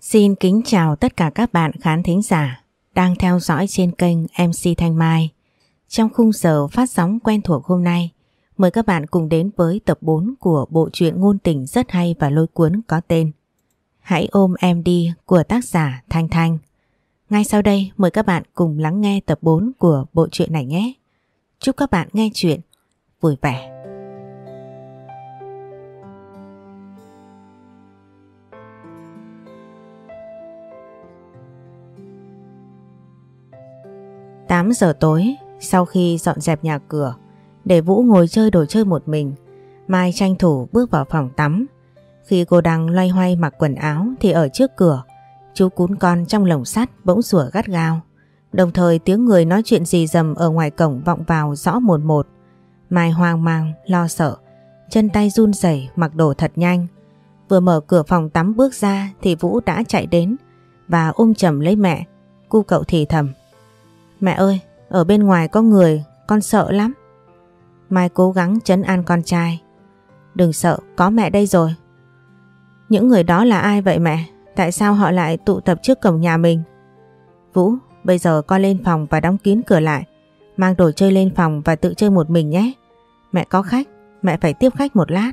Xin kính chào tất cả các bạn khán thính giả đang theo dõi trên kênh MC Thanh Mai. Trong khung giờ phát sóng quen thuộc hôm nay, mời các bạn cùng đến với tập 4 của bộ truyện ngôn tình rất hay và lôi cuốn có tên Hãy ôm em đi của tác giả Thanh Thanh. Ngay sau đây mời các bạn cùng lắng nghe tập 4 của bộ truyện này nhé. Chúc các bạn nghe chuyện vui vẻ. Tám giờ tối, sau khi dọn dẹp nhà cửa, để Vũ ngồi chơi đồ chơi một mình, Mai tranh thủ bước vào phòng tắm. Khi cô đang loay hoay mặc quần áo thì ở trước cửa, chú cún con trong lồng sắt bỗng sủa gắt gao. Đồng thời tiếng người nói chuyện gì dầm ở ngoài cổng vọng vào rõ một một. Mai hoang mang, lo sợ, chân tay run rẩy mặc đồ thật nhanh. Vừa mở cửa phòng tắm bước ra thì Vũ đã chạy đến và ôm chầm lấy mẹ. Cu cậu thì thầm. Mẹ ơi, ở bên ngoài có người, con sợ lắm. Mai cố gắng chấn an con trai. Đừng sợ, có mẹ đây rồi. Những người đó là ai vậy mẹ? Tại sao họ lại tụ tập trước cổng nhà mình? Vũ, bây giờ con lên phòng và đóng kín cửa lại. Mang đồ chơi lên phòng và tự chơi một mình nhé. Mẹ có khách, mẹ phải tiếp khách một lát.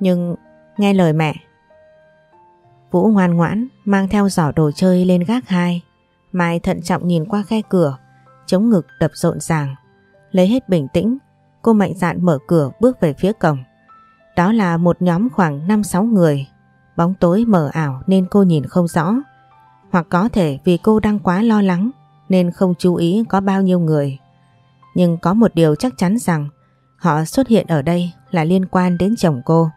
Nhưng nghe lời mẹ. Vũ ngoan ngoãn mang theo giỏ đồ chơi lên gác hai. Mai thận trọng nhìn qua khe cửa, chống ngực đập rộn ràng. Lấy hết bình tĩnh, cô mạnh dạn mở cửa bước về phía cổng. Đó là một nhóm khoảng 5-6 người. Bóng tối mờ ảo nên cô nhìn không rõ. Hoặc có thể vì cô đang quá lo lắng nên không chú ý có bao nhiêu người. Nhưng có một điều chắc chắn rằng họ xuất hiện ở đây là liên quan đến chồng cô.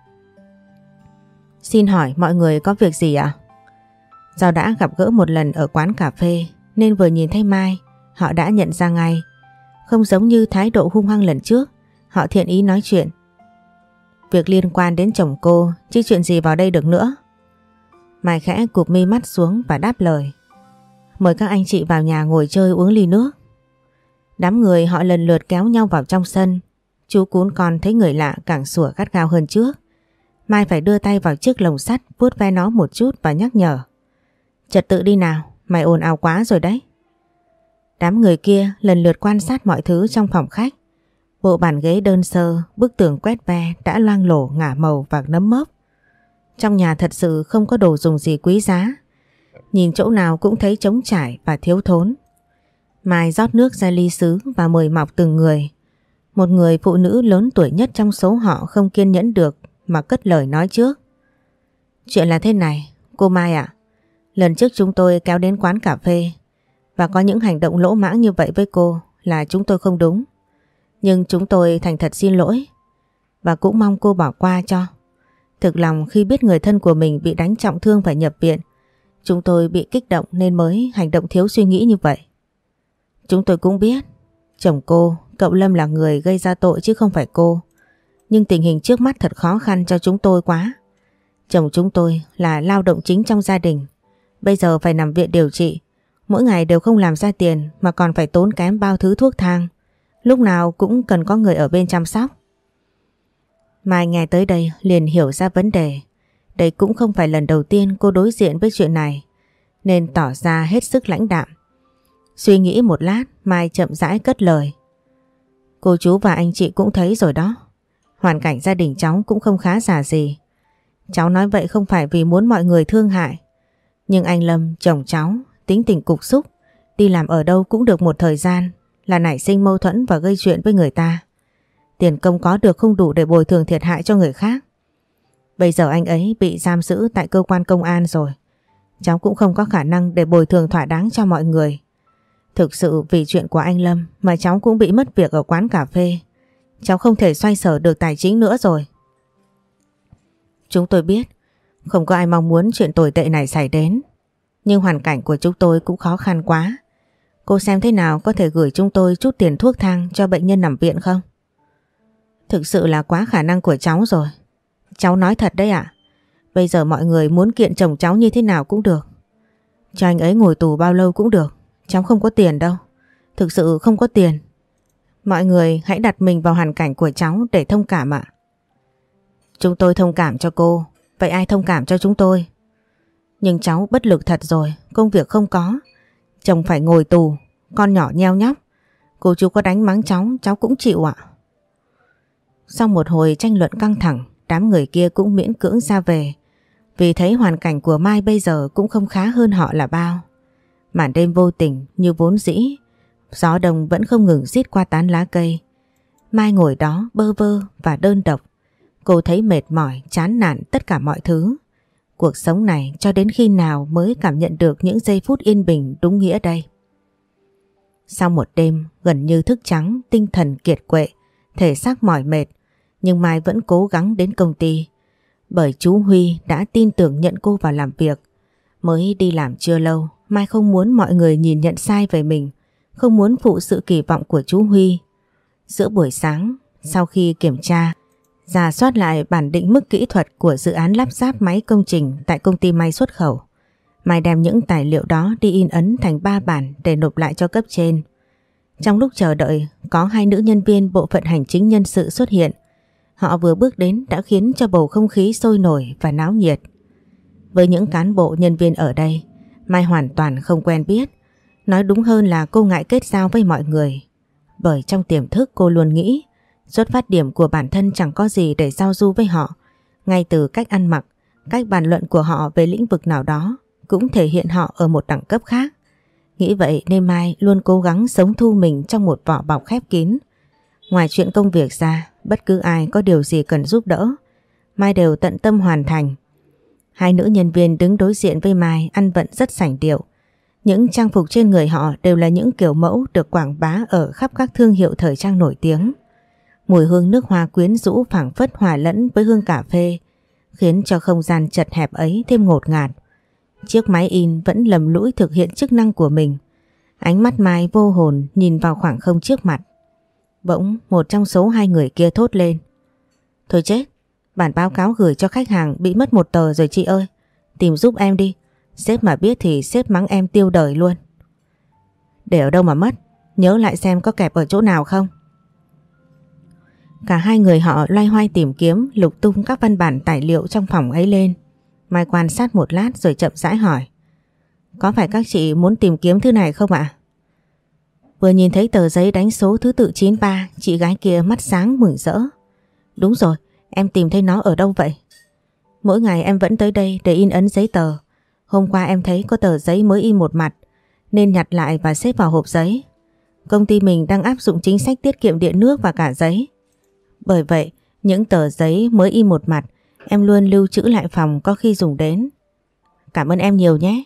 Xin hỏi mọi người có việc gì ạ? Do đã gặp gỡ một lần ở quán cà phê nên vừa nhìn thấy Mai họ đã nhận ra ngay. Không giống như thái độ hung hăng lần trước, họ thiện ý nói chuyện. Việc liên quan đến chồng cô chứ chuyện gì vào đây được nữa. Mai khẽ cụp mi mắt xuống và đáp lời. Mời các anh chị vào nhà ngồi chơi uống ly nước. Đám người họ lần lượt kéo nhau vào trong sân. Chú cún con thấy người lạ càng sủa gắt gao hơn trước. Mai phải đưa tay vào chiếc lồng sắt vuốt ve nó một chút và nhắc nhở. Trật tự đi nào, mày ồn ào quá rồi đấy. Đám người kia lần lượt quan sát mọi thứ trong phòng khách. Bộ bàn ghế đơn sơ, bức tường quét ve đã loang lổ ngả màu và nấm mốc. Trong nhà thật sự không có đồ dùng gì quý giá. Nhìn chỗ nào cũng thấy trống trải và thiếu thốn. Mai rót nước ra ly sứ và mời mọc từng người. Một người phụ nữ lớn tuổi nhất trong số họ không kiên nhẫn được mà cất lời nói trước. Chuyện là thế này, cô Mai ạ. Lần trước chúng tôi kéo đến quán cà phê và có những hành động lỗ mãng như vậy với cô là chúng tôi không đúng. Nhưng chúng tôi thành thật xin lỗi và cũng mong cô bỏ qua cho. Thực lòng khi biết người thân của mình bị đánh trọng thương phải nhập viện, chúng tôi bị kích động nên mới hành động thiếu suy nghĩ như vậy. Chúng tôi cũng biết, chồng cô, cậu Lâm là người gây ra tội chứ không phải cô. Nhưng tình hình trước mắt thật khó khăn cho chúng tôi quá. Chồng chúng tôi là lao động chính trong gia đình Bây giờ phải nằm viện điều trị, mỗi ngày đều không làm ra tiền mà còn phải tốn kém bao thứ thuốc thang. Lúc nào cũng cần có người ở bên chăm sóc. Mai nghe tới đây liền hiểu ra vấn đề. Đây cũng không phải lần đầu tiên cô đối diện với chuyện này, nên tỏ ra hết sức lãnh đạm. Suy nghĩ một lát, Mai chậm rãi cất lời. Cô chú và anh chị cũng thấy rồi đó. Hoàn cảnh gia đình cháu cũng không khá giả gì. Cháu nói vậy không phải vì muốn mọi người thương hại, nhưng anh Lâm, chồng cháu, tính tình cục xúc, đi làm ở đâu cũng được một thời gian là nảy sinh mâu thuẫn và gây chuyện với người ta. Tiền công có được không đủ để bồi thường thiệt hại cho người khác. Bây giờ anh ấy bị giam giữ tại cơ quan công an rồi. Cháu cũng không có khả năng để bồi thường thỏa đáng cho mọi người. Thực sự vì chuyện của anh Lâm mà cháu cũng bị mất việc ở quán cà phê. Cháu không thể xoay sở được tài chính nữa rồi. Chúng tôi biết không có ai mong muốn chuyện tồi tệ này xảy đến. Nhưng hoàn cảnh của chúng tôi cũng khó khăn quá. Cô xem thế nào có thể gửi chúng tôi chút tiền thuốc thang cho bệnh nhân nằm viện không? Thực sự là quá khả năng của cháu rồi. Cháu nói thật đấy ạ. Bây giờ mọi người muốn kiện chồng cháu như thế nào cũng được. Cho anh ấy ngồi tù bao lâu cũng được. Cháu không có tiền đâu. Thực sự không có tiền. Mọi người hãy đặt mình vào hoàn cảnh của cháu để thông cảm ạ. Chúng tôi thông cảm cho cô. Vậy ai thông cảm cho chúng tôi? Nhưng cháu bất lực thật rồi, công việc không có. Chồng phải ngồi tù, con nhỏ nheo nhóc. Cô chú có đánh mắng cháu, cháu cũng chịu ạ. Sau một hồi tranh luận căng thẳng, đám người kia cũng miễn cưỡng ra về. Vì thấy hoàn cảnh của Mai bây giờ cũng không khá hơn họ là bao. Màn đêm vô tình như vốn dĩ, gió đông vẫn không ngừng rít qua tán lá cây. Mai ngồi đó bơ vơ và đơn độc. Cô thấy mệt mỏi, chán nản tất cả mọi thứ. Cuộc sống này cho đến khi nào mới cảm nhận được những giây phút yên bình đúng nghĩa đây. Sau một đêm gần như thức trắng, tinh thần kiệt quệ, thể xác mỏi mệt, nhưng Mai vẫn cố gắng đến công ty. Bởi chú Huy đã tin tưởng nhận cô vào làm việc. Mới đi làm chưa lâu, Mai không muốn mọi người nhìn nhận sai về mình, không muốn phụ sự kỳ vọng của chú Huy. Giữa buổi sáng, sau khi kiểm tra, giả soát lại bản định mức kỹ thuật của dự án lắp ráp máy công trình tại công ty may xuất khẩu. Mai đem những tài liệu đó đi in ấn thành ba bản để nộp lại cho cấp trên. Trong lúc chờ đợi, có hai nữ nhân viên bộ phận hành chính nhân sự xuất hiện. Họ vừa bước đến đã khiến cho bầu không khí sôi nổi và náo nhiệt. Với những cán bộ nhân viên ở đây, Mai hoàn toàn không quen biết. Nói đúng hơn là cô ngại kết giao với mọi người. Bởi trong tiềm thức cô luôn nghĩ xuất phát điểm của bản thân chẳng có gì để giao du với họ. Ngay từ cách ăn mặc, cách bàn luận của họ về lĩnh vực nào đó cũng thể hiện họ ở một đẳng cấp khác. Nghĩ vậy nên Mai luôn cố gắng sống thu mình trong một vỏ bọc khép kín. Ngoài chuyện công việc ra, bất cứ ai có điều gì cần giúp đỡ, Mai đều tận tâm hoàn thành. Hai nữ nhân viên đứng đối diện với Mai ăn vận rất sảnh điệu. Những trang phục trên người họ đều là những kiểu mẫu được quảng bá ở khắp các thương hiệu thời trang nổi tiếng. Mùi hương nước hoa quyến rũ phảng phất hòa lẫn với hương cà phê, khiến cho không gian chật hẹp ấy thêm ngột ngạt. Chiếc máy in vẫn lầm lũi thực hiện chức năng của mình. Ánh mắt Mai vô hồn nhìn vào khoảng không trước mặt. Bỗng một trong số hai người kia thốt lên. Thôi chết, bản báo cáo gửi cho khách hàng bị mất một tờ rồi chị ơi. Tìm giúp em đi. Sếp mà biết thì sếp mắng em tiêu đời luôn. Để ở đâu mà mất? Nhớ lại xem có kẹp ở chỗ nào không? Cả hai người họ loay hoay tìm kiếm lục tung các văn bản tài liệu trong phòng ấy lên. Mai quan sát một lát rồi chậm rãi hỏi. Có phải các chị muốn tìm kiếm thứ này không ạ? Vừa nhìn thấy tờ giấy đánh số thứ tự 93, chị gái kia mắt sáng mừng rỡ. Đúng rồi, em tìm thấy nó ở đâu vậy? Mỗi ngày em vẫn tới đây để in ấn giấy tờ. Hôm qua em thấy có tờ giấy mới in một mặt, nên nhặt lại và xếp vào hộp giấy. Công ty mình đang áp dụng chính sách tiết kiệm điện nước và cả giấy. Bởi vậy, những tờ giấy mới in một mặt Em luôn lưu trữ lại phòng có khi dùng đến. Cảm ơn em nhiều nhé.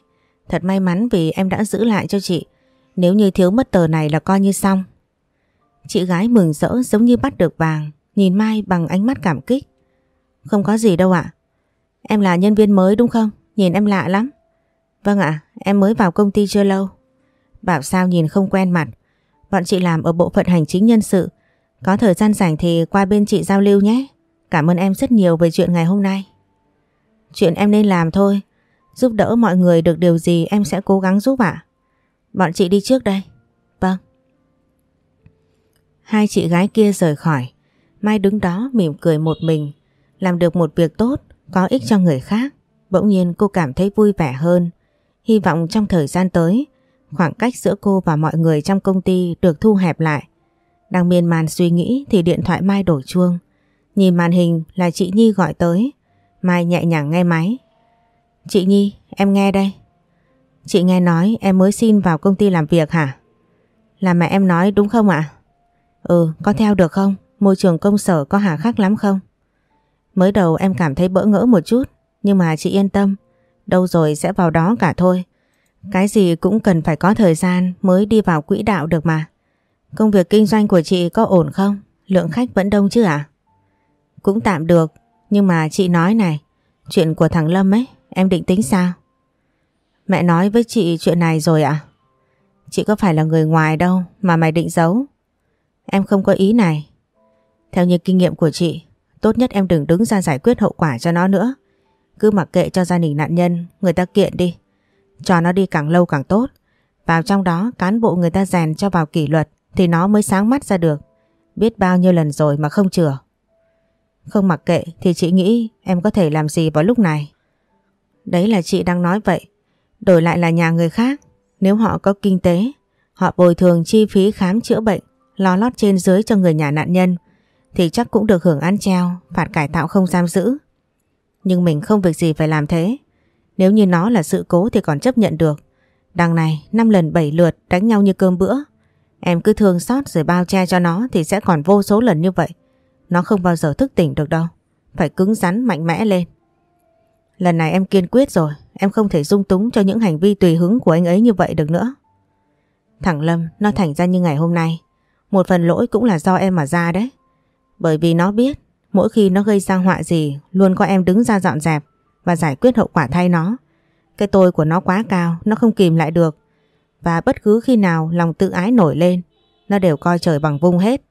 Thật may mắn vì em đã giữ lại cho chị. Nếu như thiếu mất tờ này là coi như xong. Chị gái mừng rỡ giống như bắt được vàng, nhìn Mai bằng ánh mắt cảm kích. Không có gì đâu ạ. Em là nhân viên mới đúng không? Nhìn em lạ lắm. Vâng ạ, em mới vào công ty chưa lâu. Bảo sao nhìn không quen mặt. Bọn chị làm ở bộ phận hành chính nhân sự. Có thời gian rảnh thì qua bên chị giao lưu nhé. Cảm ơn em rất nhiều về chuyện ngày hôm nay. Chuyện em nên làm thôi. Giúp đỡ mọi người được điều gì em sẽ cố gắng giúp ạ. Bọn chị đi trước đây. Vâng. Hai chị gái kia rời khỏi. Mai đứng đó mỉm cười một mình. Làm được một việc tốt, có ích cho người khác. Bỗng nhiên cô cảm thấy vui vẻ hơn. Hy vọng trong thời gian tới, khoảng cách giữa cô và mọi người trong công ty được thu hẹp lại. Đang miên man suy nghĩ thì điện thoại Mai đổ chuông. Nhìn màn hình là chị Nhi gọi tới. Mai nhẹ nhàng nghe máy. Chị Nhi, em nghe đây. Chị nghe nói em mới xin vào công ty làm việc hả? Là mẹ em nói đúng không ạ? Ừ, có theo được không? Môi trường công sở có hà khắc lắm không? Mới đầu em cảm thấy bỡ ngỡ một chút, nhưng mà chị yên tâm. Đâu rồi sẽ vào đó cả thôi. Cái gì cũng cần phải có thời gian mới đi vào quỹ đạo được mà. Công việc kinh doanh của chị có ổn không? Lượng khách vẫn đông chứ ạ? À? Cũng tạm được, nhưng mà chị nói này, chuyện của thằng Lâm ấy, em định tính sao? Mẹ nói với chị chuyện này rồi ạ? Chị có phải là người ngoài đâu mà mày định giấu. Em không có ý này. Theo như kinh nghiệm của chị, tốt nhất em đừng đứng ra giải quyết hậu quả cho nó nữa. Cứ mặc kệ cho gia đình nạn nhân, người ta kiện đi. Cho nó đi càng lâu càng tốt. Vào trong đó cán bộ người ta rèn cho vào kỷ luật thì nó mới sáng mắt ra được. Biết bao nhiêu lần rồi mà không chừa. Không mặc kệ thì chị nghĩ em có thể làm gì vào lúc này. Đấy là chị đang nói vậy. Đổi lại là nhà người khác. Nếu họ có kinh tế, họ bồi thường chi phí khám chữa bệnh, lo lót trên dưới cho người nhà nạn nhân, thì chắc cũng được hưởng án treo, phạt cải tạo không giam giữ. Nhưng mình không việc gì phải làm thế. Nếu như nó là sự cố thì còn chấp nhận được. Đằng này, năm lần bảy lượt đánh nhau như cơm bữa. Em cứ thương xót rồi bao che cho nó thì sẽ còn vô số lần như vậy. Nó không bao giờ thức tỉnh được đâu. Phải cứng rắn mạnh mẽ lên. Lần này em kiên quyết rồi. Em không thể dung túng cho những hành vi tùy hứng của anh ấy như vậy được nữa. Thằng Lâm nó thành ra như ngày hôm nay. Một phần lỗi cũng là do em mà ra đấy. Bởi vì nó biết mỗi khi nó gây ra họa gì luôn có em đứng ra dọn dẹp và giải quyết hậu quả thay nó. Cái tôi của nó quá cao, nó không kìm lại được. Và bất cứ khi nào lòng tự ái nổi lên, nó đều coi trời bằng vung hết.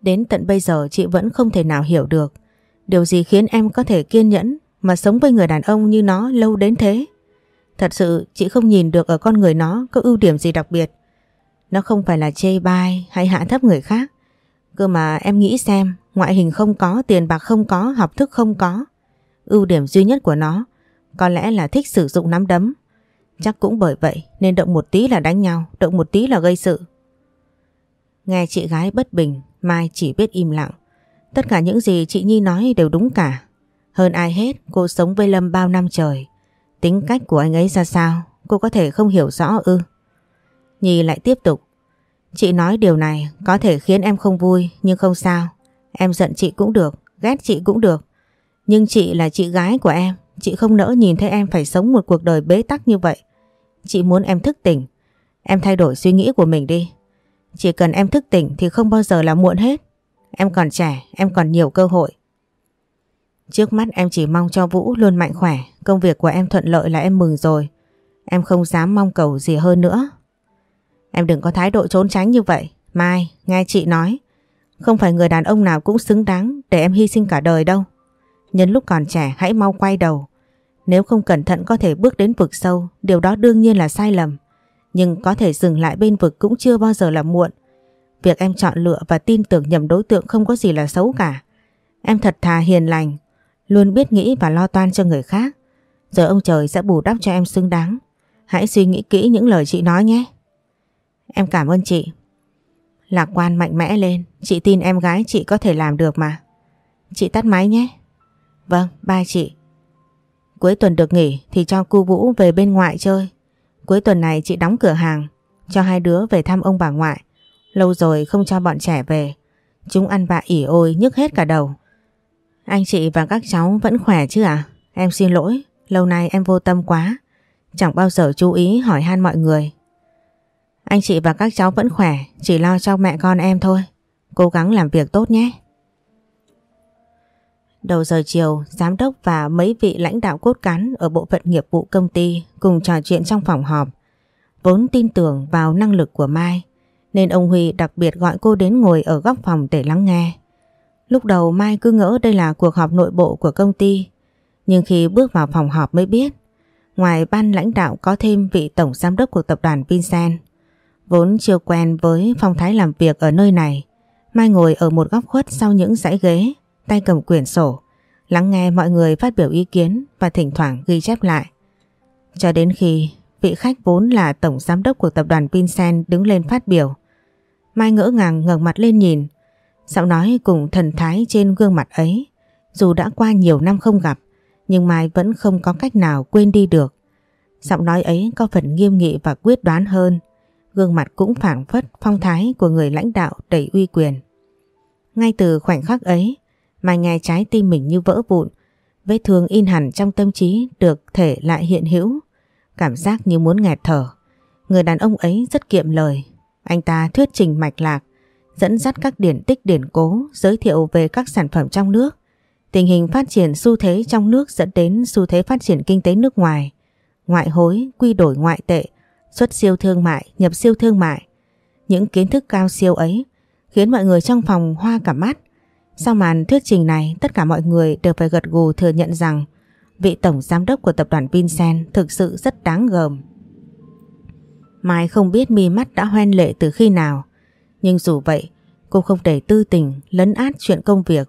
Đến tận bây giờ chị vẫn không thể nào hiểu được điều gì khiến em có thể kiên nhẫn mà sống với người đàn ông như nó lâu đến thế. Thật sự chị không nhìn được ở con người nó có ưu điểm gì đặc biệt. Nó không phải là chê bai hay hạ thấp người khác. Cơ mà em nghĩ xem, ngoại hình không có, tiền bạc không có, học thức không có. Ưu điểm duy nhất của nó có lẽ là thích sử dụng nắm đấm. Chắc cũng bởi vậy nên động một tí là đánh nhau, động một tí là gây sự. Nghe chị gái bất bình, Mai chỉ biết im lặng. Tất cả những gì chị Nhi nói đều đúng cả. Hơn ai hết, cô sống với Lâm bao năm trời. Tính cách của anh ấy ra sao, cô có thể không hiểu rõ ư. Nhi lại tiếp tục. Chị nói điều này có thể khiến em không vui, nhưng không sao. Em giận chị cũng được, ghét chị cũng được. Nhưng chị là chị gái của em, chị không nỡ nhìn thấy em phải sống một cuộc đời bế tắc như vậy. Chị muốn em thức tỉnh, em thay đổi suy nghĩ của mình đi. Chỉ cần em thức tỉnh thì không bao giờ là muộn hết. Em còn trẻ, em còn nhiều cơ hội. Trước mắt em chỉ mong cho Vũ luôn mạnh khỏe, công việc của em thuận lợi là em mừng rồi. Em không dám mong cầu gì hơn nữa. Em đừng có thái độ trốn tránh như vậy. Mai, nghe chị nói, không phải người đàn ông nào cũng xứng đáng để em hy sinh cả đời đâu. Nhân lúc còn trẻ hãy mau quay đầu. Nếu không cẩn thận có thể bước đến vực sâu, điều đó đương nhiên là sai lầm. Nhưng có thể dừng lại bên vực cũng chưa bao giờ là muộn. Việc em chọn lựa và tin tưởng nhầm đối tượng không có gì là xấu cả. Em thật thà hiền lành, luôn biết nghĩ và lo toan cho người khác. Rồi ông trời sẽ bù đắp cho em xứng đáng. Hãy suy nghĩ kỹ những lời chị nói nhé. Em cảm ơn chị. Lạc quan mạnh mẽ lên, chị tin em gái chị có thể làm được mà. Chị tắt máy nhé. Vâng, ba chị. Cuối tuần được nghỉ thì cho cu Vũ về bên ngoại chơi. Cuối tuần này chị đóng cửa hàng, cho hai đứa về thăm ông bà ngoại. Lâu rồi không cho bọn trẻ về. Chúng ăn vạ ỉ ôi nhức hết cả đầu. Anh chị và các cháu vẫn khỏe chứ à? Em xin lỗi, lâu nay em vô tâm quá. Chẳng bao giờ chú ý hỏi han mọi người. Anh chị và các cháu vẫn khỏe, chỉ lo cho mẹ con em thôi. Cố gắng làm việc tốt nhé. Đầu giờ chiều, giám đốc và mấy vị lãnh đạo cốt cán ở bộ phận nghiệp vụ công ty cùng trò chuyện trong phòng họp. Vốn tin tưởng vào năng lực của Mai, nên ông Huy đặc biệt gọi cô đến ngồi ở góc phòng để lắng nghe. Lúc đầu Mai cứ ngỡ đây là cuộc họp nội bộ của công ty, nhưng khi bước vào phòng họp mới biết, ngoài ban lãnh đạo có thêm vị tổng giám đốc của tập đoàn Vincent. Vốn chưa quen với phong thái làm việc ở nơi này, Mai ngồi ở một góc khuất sau những dãy ghế, tay cầm quyển sổ, lắng nghe mọi người phát biểu ý kiến và thỉnh thoảng ghi chép lại. Cho đến khi vị khách vốn là tổng giám đốc của tập đoàn Vincent đứng lên phát biểu, Mai ngỡ ngàng ngẩng mặt lên nhìn, giọng nói cùng thần thái trên gương mặt ấy, dù đã qua nhiều năm không gặp, nhưng Mai vẫn không có cách nào quên đi được. Giọng nói ấy có phần nghiêm nghị và quyết đoán hơn, gương mặt cũng phảng phất phong thái của người lãnh đạo đầy uy quyền. Ngay từ khoảnh khắc ấy, Mai nghe trái tim mình như vỡ vụn, vết thương in hẳn trong tâm trí được thể lại hiện hữu, cảm giác như muốn nghẹt thở. Người đàn ông ấy rất kiệm lời, anh ta thuyết trình mạch lạc, dẫn dắt các điển tích điển cố, giới thiệu về các sản phẩm trong nước, tình hình phát triển xu thế trong nước dẫn đến xu thế phát triển kinh tế nước ngoài, ngoại hối, quy đổi ngoại tệ, xuất siêu thương mại, nhập siêu thương mại. Những kiến thức cao siêu ấy khiến mọi người trong phòng hoa cả mắt. Sau màn thuyết trình này, tất cả mọi người đều phải gật gù thừa nhận rằng vị tổng giám đốc của tập đoàn Vincent thực sự rất đáng gờm. Mai không biết mi mắt đã hoen lệ từ khi nào, nhưng dù vậy cô không để tư tình lấn át chuyện công việc.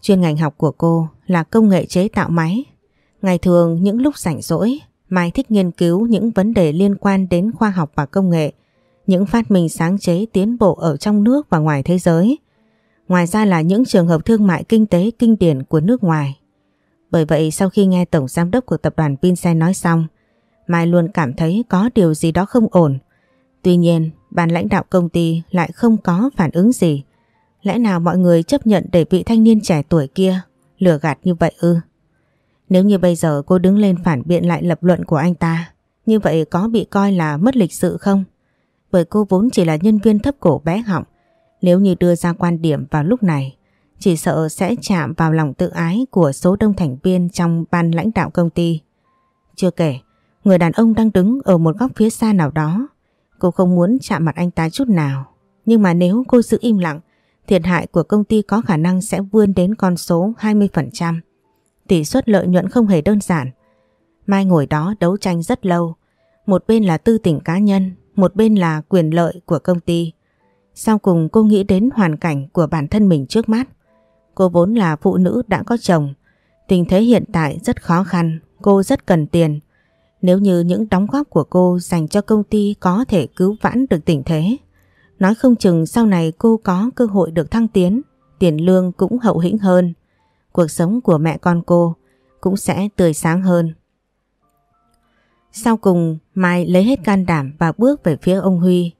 Chuyên ngành học của cô là công nghệ chế tạo máy. Ngày thường những lúc rảnh rỗi, Mai thích nghiên cứu những vấn đề liên quan đến khoa học và công nghệ, những phát minh sáng chế tiến bộ ở trong nước và ngoài thế giới. Ngoài ra là những trường hợp thương mại kinh tế kinh điển của nước ngoài. Bởi vậy sau khi nghe Tổng Giám đốc của tập đoàn Vincent nói xong, Mai luôn cảm thấy có điều gì đó không ổn. Tuy nhiên, ban lãnh đạo công ty lại không có phản ứng gì. Lẽ nào mọi người chấp nhận để vị thanh niên trẻ tuổi kia lừa gạt như vậy ư? Nếu như bây giờ cô đứng lên phản biện lại lập luận của anh ta, như vậy có bị coi là mất lịch sự không? Bởi cô vốn chỉ là nhân viên thấp cổ bé họng, nếu như đưa ra quan điểm vào lúc này, chỉ sợ sẽ chạm vào lòng tự ái của số đông thành viên trong ban lãnh đạo công ty. Chưa kể, người đàn ông đang đứng ở một góc phía xa nào đó. Cô không muốn chạm mặt anh ta chút nào. Nhưng mà nếu cô giữ im lặng, thiệt hại của công ty có khả năng sẽ vươn đến con số 20%. Tỷ suất lợi nhuận không hề đơn giản. Mai ngồi đó đấu tranh rất lâu. Một bên là tư tình cá nhân, một bên là quyền lợi của công ty. Sau cùng cô nghĩ đến hoàn cảnh của bản thân mình trước mắt. Cô vốn là phụ nữ đã có chồng. Tình thế hiện tại rất khó khăn, cô rất cần tiền. Nếu như những đóng góp của cô dành cho công ty có thể cứu vãn được tình thế. Nói không chừng sau này cô có cơ hội được thăng tiến, tiền lương cũng hậu hĩnh hơn. Cuộc sống của mẹ con cô cũng sẽ tươi sáng hơn. Sau cùng Mai lấy hết can đảm và bước về phía ông Huy.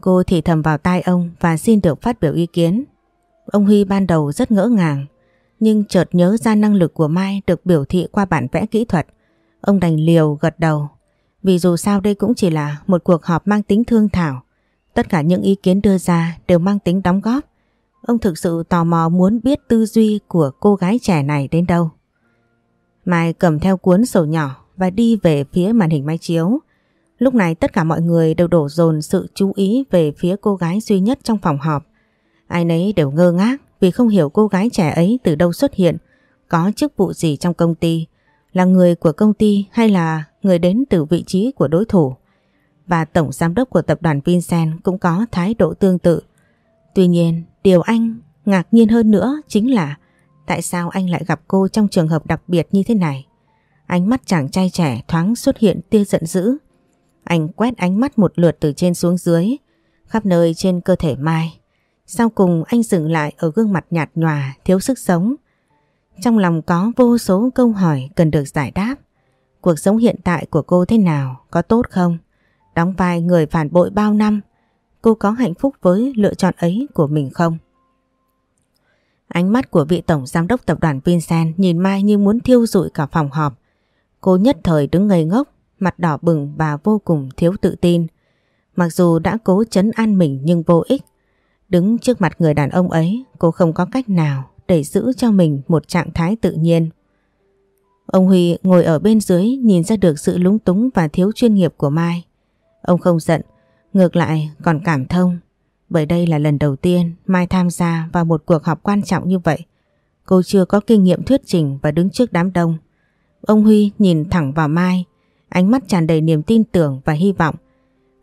Cô thì thầm vào tai ông và xin được phát biểu ý kiến. Ông Huy ban đầu rất ngỡ ngàng, nhưng chợt nhớ ra năng lực của Mai được biểu thị qua bản vẽ kỹ thuật. Ông đành liều gật đầu, vì dù sao đây cũng chỉ là một cuộc họp mang tính thương thảo. Tất cả những ý kiến đưa ra đều mang tính đóng góp. Ông thực sự tò mò muốn biết tư duy của cô gái trẻ này đến đâu. Mai cầm theo cuốn sổ nhỏ và đi về phía màn hình máy chiếu. Lúc này tất cả mọi người đều đổ dồn sự chú ý về phía cô gái duy nhất trong phòng họp. Ai nấy đều ngơ ngác vì không hiểu cô gái trẻ ấy từ đâu xuất hiện, có chức vụ gì trong công ty, là người của công ty hay là người đến từ vị trí của đối thủ. Và tổng giám đốc của tập đoàn Vincent cũng có thái độ tương tự. Tuy nhiên, điều anh ngạc nhiên hơn nữa chính là tại sao anh lại gặp cô trong trường hợp đặc biệt như thế này. Ánh mắt chàng trai trẻ thoáng xuất hiện tia giận dữ. Anh quét ánh mắt một lượt từ trên xuống dưới, khắp nơi trên cơ thể Mai. Sau cùng anh dừng lại ở gương mặt nhạt nhòa, thiếu sức sống. Trong lòng có vô số câu hỏi cần được giải đáp. Cuộc sống hiện tại của cô thế nào, có tốt không? Đóng vai người phản bội bao năm, cô có hạnh phúc với lựa chọn ấy của mình không? Ánh mắt của vị tổng giám đốc tập đoàn Vincent nhìn Mai như muốn thiêu rụi cả phòng họp. Cô nhất thời đứng ngây ngốc, mặt đỏ bừng và vô cùng thiếu tự tin. Mặc dù đã cố chấn an mình nhưng vô ích. Đứng trước mặt người đàn ông ấy, cô không có cách nào để giữ cho mình một trạng thái tự nhiên. Ông Huy ngồi ở bên dưới nhìn ra được sự lúng túng và thiếu chuyên nghiệp của Mai. Ông không giận, ngược lại còn cảm thông. Bởi đây là lần đầu tiên Mai tham gia vào một cuộc họp quan trọng như vậy. Cô chưa có kinh nghiệm thuyết trình và đứng trước đám đông. Ông Huy nhìn thẳng vào Mai, ánh mắt tràn đầy niềm tin tưởng và hy vọng.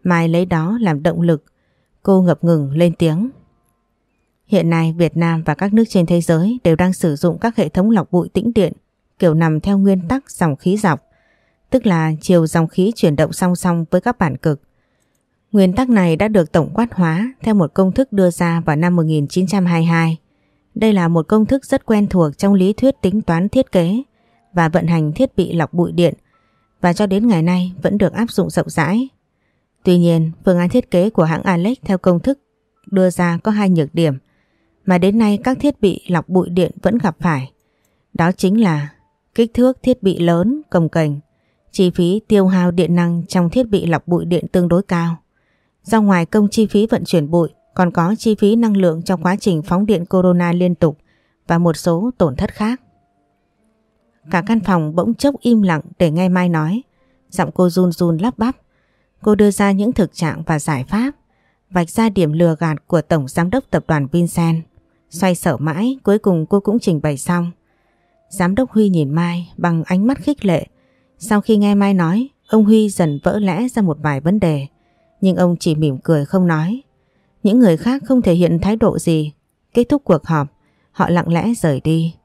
Mai lấy đó làm động lực. Cô ngập ngừng lên tiếng. Hiện nay Việt Nam và các nước trên thế giới đều đang sử dụng các hệ thống lọc bụi tĩnh điện kiểu nằm theo nguyên tắc dòng khí dọc, tức là chiều dòng khí chuyển động song song với các bản cực. Nguyên tắc này đã được tổng quát hóa theo một công thức đưa ra vào năm 1922. Đây là một công thức rất quen thuộc trong lý thuyết tính toán thiết kế và vận hành thiết bị lọc bụi điện và cho đến ngày nay vẫn được áp dụng rộng rãi. Tuy nhiên, phương án thiết kế của hãng Alex theo công thức đưa ra có hai nhược điểm mà đến nay các thiết bị lọc bụi điện vẫn gặp phải. Đó chính là kích thước thiết bị lớn, cồng cành, chi phí tiêu hao điện năng trong thiết bị lọc bụi điện tương đối cao. Do ngoài công chi phí vận chuyển bụi, còn có chi phí năng lượng trong quá trình phóng điện corona liên tục và một số tổn thất khác. Cả căn phòng bỗng chốc im lặng để nghe Mai nói. Giọng cô run run lắp bắp. Cô đưa ra những thực trạng và giải pháp, vạch ra điểm lừa gạt của Tổng Giám đốc Tập đoàn Vincent. Xoay sở mãi, cuối cùng cô cũng trình bày xong. Giám đốc Huy nhìn Mai bằng ánh mắt khích lệ. Sau khi nghe Mai nói, ông Huy dần vỡ lẽ ra một vài vấn đề. Nhưng ông chỉ mỉm cười không nói. Những người khác không thể hiện thái độ gì. Kết thúc cuộc họp, họ lặng lẽ rời đi.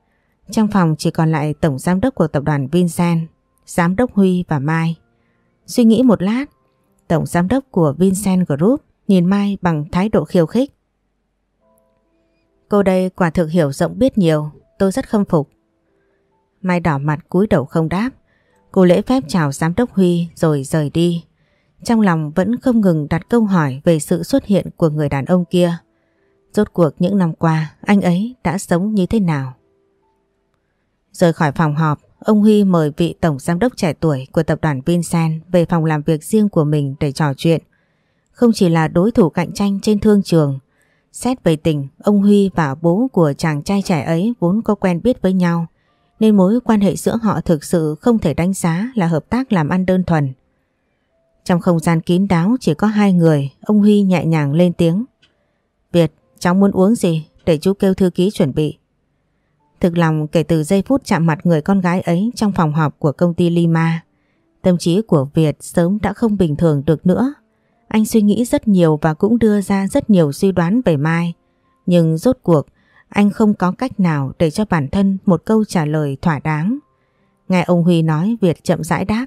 Trong phòng chỉ còn lại tổng giám đốc của tập đoàn Vincent, giám đốc Huy và Mai. Suy nghĩ một lát, tổng giám đốc của Vincent Group nhìn Mai bằng thái độ khiêu khích. Cô đây quả thực hiểu rộng biết nhiều, tôi rất khâm phục. Mai đỏ mặt cúi đầu không đáp. Cô lễ phép chào giám đốc Huy rồi rời đi. Trong lòng vẫn không ngừng đặt câu hỏi về sự xuất hiện của người đàn ông kia. Rốt cuộc những năm qua anh ấy đã sống như thế nào? Rời khỏi phòng họp, ông Huy mời vị tổng giám đốc trẻ tuổi của tập đoàn Vincent về phòng làm việc riêng của mình để trò chuyện. Không chỉ là đối thủ cạnh tranh trên thương trường, xét về tình, ông Huy và bố của chàng trai trẻ ấy vốn có quen biết với nhau, nên mối quan hệ giữa họ thực sự không thể đánh giá là hợp tác làm ăn đơn thuần. Trong không gian kín đáo chỉ có hai người, ông Huy nhẹ nhàng lên tiếng. Việt, cháu muốn uống gì để chú kêu thư ký chuẩn bị. Thực lòng kể từ giây phút chạm mặt người con gái ấy trong phòng họp của công ty Lima, tâm trí của Việt sớm đã không bình thường được nữa. Anh suy nghĩ rất nhiều và cũng đưa ra rất nhiều suy đoán về Mai. Nhưng rốt cuộc, anh không có cách nào để cho bản thân một câu trả lời thỏa đáng. Nghe ông Huy nói Việt chậm rãi đáp.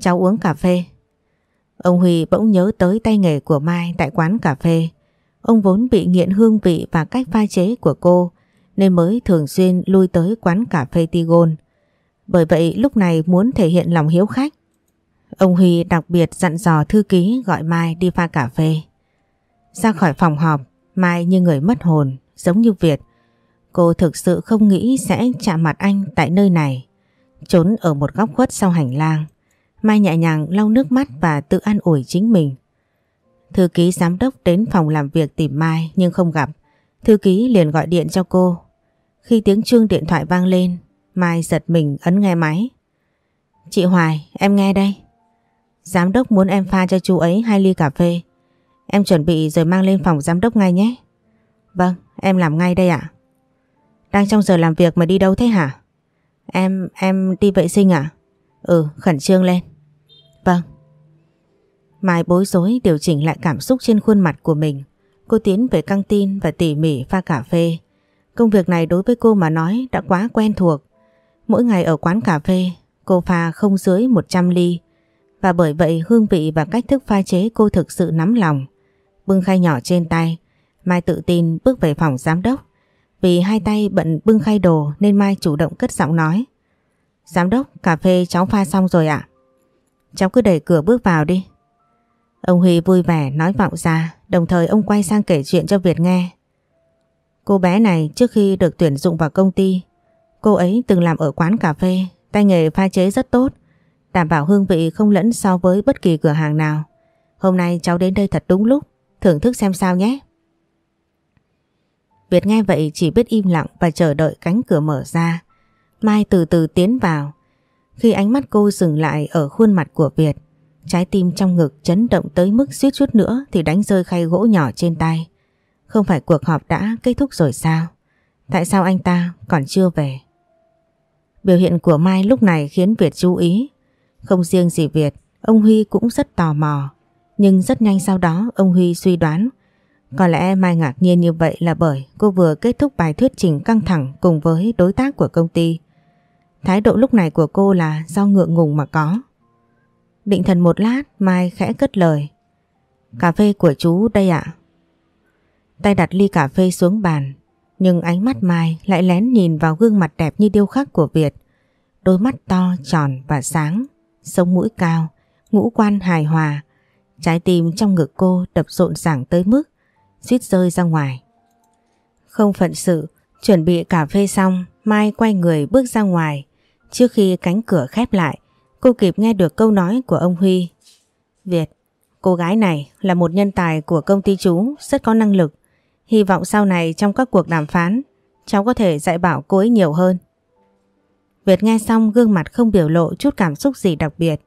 Cháu uống cà phê. Ông Huy bỗng nhớ tới tay nghề của Mai tại quán cà phê. Ông vốn bị nghiện hương vị và cách pha chế của cô nên mới thường xuyên lui tới quán cà phê Tigon. Bởi vậy lúc này muốn thể hiện lòng hiếu khách. Ông Huy đặc biệt dặn dò thư ký gọi Mai đi pha cà phê. Ra khỏi phòng họp, Mai như người mất hồn, giống như Việt. Cô thực sự không nghĩ sẽ chạm mặt anh tại nơi này. Trốn ở một góc khuất sau hành lang. Mai nhẹ nhàng lau nước mắt và tự an ủi chính mình. Thư ký giám đốc đến phòng làm việc tìm Mai nhưng không gặp. Thư ký liền gọi điện cho cô. Khi tiếng chuông điện thoại vang lên, Mai giật mình ấn nghe máy. Chị Hoài, em nghe đây. Giám đốc muốn em pha cho chú ấy hai ly cà phê. Em chuẩn bị rồi mang lên phòng giám đốc ngay nhé. Vâng, em làm ngay đây ạ. Đang trong giờ làm việc mà đi đâu thế hả? Em, em đi vệ sinh à? Ừ, khẩn trương lên. Vâng. Mai bối rối điều chỉnh lại cảm xúc trên khuôn mặt của mình. Cô tiến về căng tin và tỉ mỉ pha cà phê. Công việc này đối với cô mà nói đã quá quen thuộc. Mỗi ngày ở quán cà phê, cô pha không dưới 100 ly. Và bởi vậy hương vị và cách thức pha chế cô thực sự nắm lòng. Bưng khay nhỏ trên tay, Mai tự tin bước về phòng giám đốc. Vì hai tay bận bưng khay đồ nên Mai chủ động cất giọng nói. Giám đốc, cà phê cháu pha xong rồi ạ. Cháu cứ đẩy cửa bước vào đi. Ông Huy vui vẻ nói vọng ra, đồng thời ông quay sang kể chuyện cho Việt nghe. Cô bé này trước khi được tuyển dụng vào công ty, cô ấy từng làm ở quán cà phê, tay nghề pha chế rất tốt, đảm bảo hương vị không lẫn so với bất kỳ cửa hàng nào. Hôm nay cháu đến đây thật đúng lúc, thưởng thức xem sao nhé. Việt nghe vậy chỉ biết im lặng và chờ đợi cánh cửa mở ra. Mai từ từ tiến vào. Khi ánh mắt cô dừng lại ở khuôn mặt của Việt, trái tim trong ngực chấn động tới mức suýt chút nữa thì đánh rơi khay gỗ nhỏ trên tay. Không phải cuộc họp đã kết thúc rồi sao? Tại sao anh ta còn chưa về? Biểu hiện của Mai lúc này khiến Việt chú ý. Không riêng gì Việt, ông Huy cũng rất tò mò. Nhưng rất nhanh sau đó ông Huy suy đoán có lẽ Mai ngạc nhiên như vậy là bởi cô vừa kết thúc bài thuyết trình căng thẳng cùng với đối tác của công ty. Thái độ lúc này của cô là do ngượng ngùng mà có. Định thần một lát Mai khẽ cất lời. Cà phê của chú đây ạ. Tay đặt ly cà phê xuống bàn nhưng ánh mắt Mai lại lén nhìn vào gương mặt đẹp như điêu khắc của Việt. Đôi mắt to, tròn và sáng, sống mũi cao, ngũ quan hài hòa. Trái tim trong ngực cô đập rộn ràng tới mức suýt rơi ra ngoài. Không phận sự, chuẩn bị cà phê xong, Mai quay người bước ra ngoài. Trước khi cánh cửa khép lại, cô kịp nghe được câu nói của ông Huy. Việt, cô gái này là một nhân tài của công ty chú, rất có năng lực. Hy vọng sau này trong các cuộc đàm phán, cháu có thể dạy bảo cô ấy nhiều hơn. Việt nghe xong gương mặt không biểu lộ chút cảm xúc gì đặc biệt.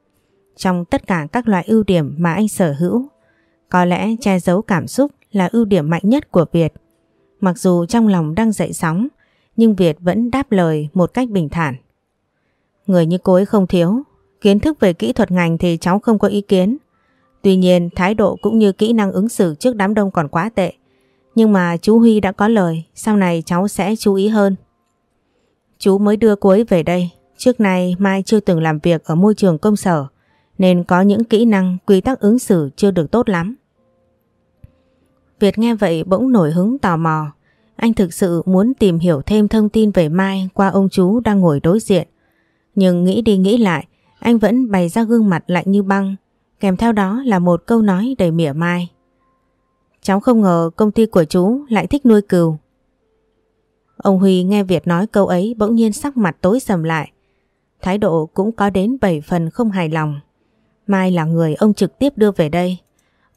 Trong tất cả các loại ưu điểm mà anh sở hữu, có lẽ che giấu cảm xúc là ưu điểm mạnh nhất của Việt. Mặc dù trong lòng đang dậy sóng, nhưng Việt vẫn đáp lời một cách bình thản. Người như cô ấy không thiếu, kiến thức về kỹ thuật ngành thì cháu không có ý kiến. Tuy nhiên thái độ cũng như kỹ năng ứng xử trước đám đông còn quá tệ. Nhưng mà chú Huy đã có lời, sau này cháu sẽ chú ý hơn. Chú mới đưa cô ấy về đây. Trước nay Mai chưa từng làm việc ở môi trường công sở nên có những kỹ năng quy tắc ứng xử chưa được tốt lắm. Việt nghe vậy bỗng nổi hứng tò mò. Anh thực sự muốn tìm hiểu thêm thông tin về Mai qua ông chú đang ngồi đối diện. Nhưng nghĩ đi nghĩ lại, anh vẫn bày ra gương mặt lạnh như băng, kèm theo đó là một câu nói đầy mỉa mai. Cháu không ngờ công ty của chú lại thích nuôi cừu. Ông Huy nghe Việt nói câu ấy bỗng nhiên sắc mặt tối sầm lại. Thái độ cũng có đến 7 phần không hài lòng. Mai là người ông trực tiếp đưa về đây.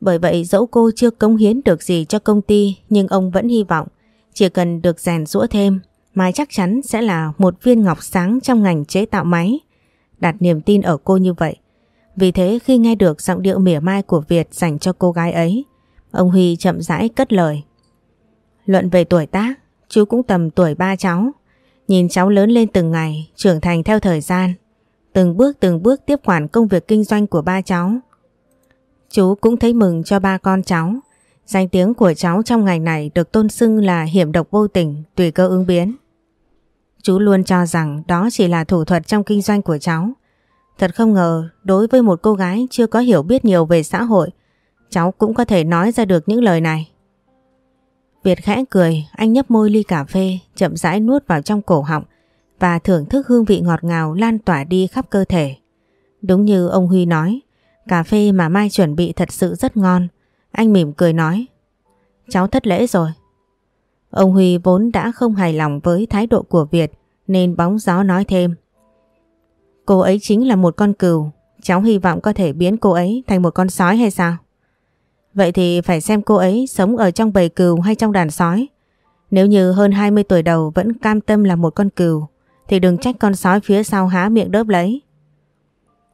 Bởi vậy dẫu cô chưa công hiến được gì cho công ty nhưng ông vẫn hy vọng chỉ cần được rèn rũa thêm Mai chắc chắn sẽ là một viên ngọc sáng trong ngành chế tạo máy. Đặt niềm tin ở cô như vậy. Vì thế khi nghe được giọng điệu mỉa mai của Việt dành cho cô gái ấy, ông Huy chậm rãi cất lời. Luận về tuổi tác, chú cũng tầm tuổi ba cháu. Nhìn cháu lớn lên từng ngày, trưởng thành theo thời gian. Từng bước từng bước tiếp quản công việc kinh doanh của ba cháu. Chú cũng thấy mừng cho ba con cháu. Danh tiếng của cháu trong ngành này được tôn xưng là hiểm độc vô tình, tùy cơ ứng biến. Chú luôn cho rằng đó chỉ là thủ thuật trong kinh doanh của cháu. Thật không ngờ đối với một cô gái chưa có hiểu biết nhiều về xã hội, cháu cũng có thể nói ra được những lời này. Việt khẽ cười, anh nhấp môi ly cà phê, chậm rãi nuốt vào trong cổ họng và thưởng thức hương vị ngọt ngào lan tỏa đi khắp cơ thể. Đúng như ông Huy nói, cà phê mà Mai chuẩn bị thật sự rất ngon. Anh mỉm cười nói, cháu thất lễ rồi. Ông Huy vốn đã không hài lòng với thái độ của Việt nên bóng gió nói thêm. Cô ấy chính là một con cừu, cháu hy vọng có thể biến cô ấy thành một con sói hay sao? Vậy thì phải xem cô ấy sống ở trong bầy cừu hay trong đàn sói. Nếu như hơn 20 tuổi đầu vẫn cam tâm là một con cừu thì đừng trách con sói phía sau há miệng đớp lấy.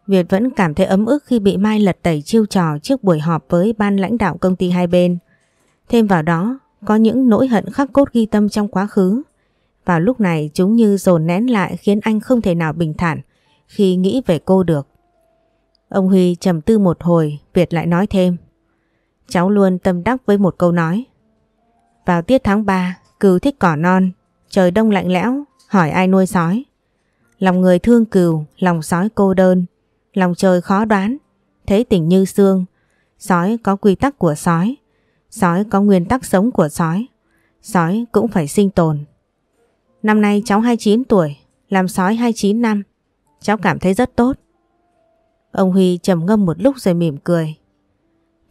Việt vẫn cảm thấy ấm ức khi bị Mai lật tẩy chiêu trò trước buổi họp với ban lãnh đạo công ty hai bên. Thêm vào đó, có những nỗi hận khắc cốt ghi tâm trong quá khứ. Vào lúc này chúng như dồn nén lại khiến anh không thể nào bình thản khi nghĩ về cô được. Ông Huy trầm tư một hồi, Việt lại nói thêm. Cháu luôn tâm đắc với một câu nói. Vào tiết tháng 3, cừu thích cỏ non, trời đông lạnh lẽo, hỏi ai nuôi sói. Lòng người thương cừu, lòng sói cô đơn, lòng trời khó đoán, thấy tình như xương. Sói có quy tắc của sói, Sói có nguyên tắc sống của sói. Sói cũng phải sinh tồn. Năm nay cháu 29 tuổi, làm sói 29 năm. Cháu cảm thấy rất tốt. Ông Huy trầm ngâm một lúc rồi mỉm cười.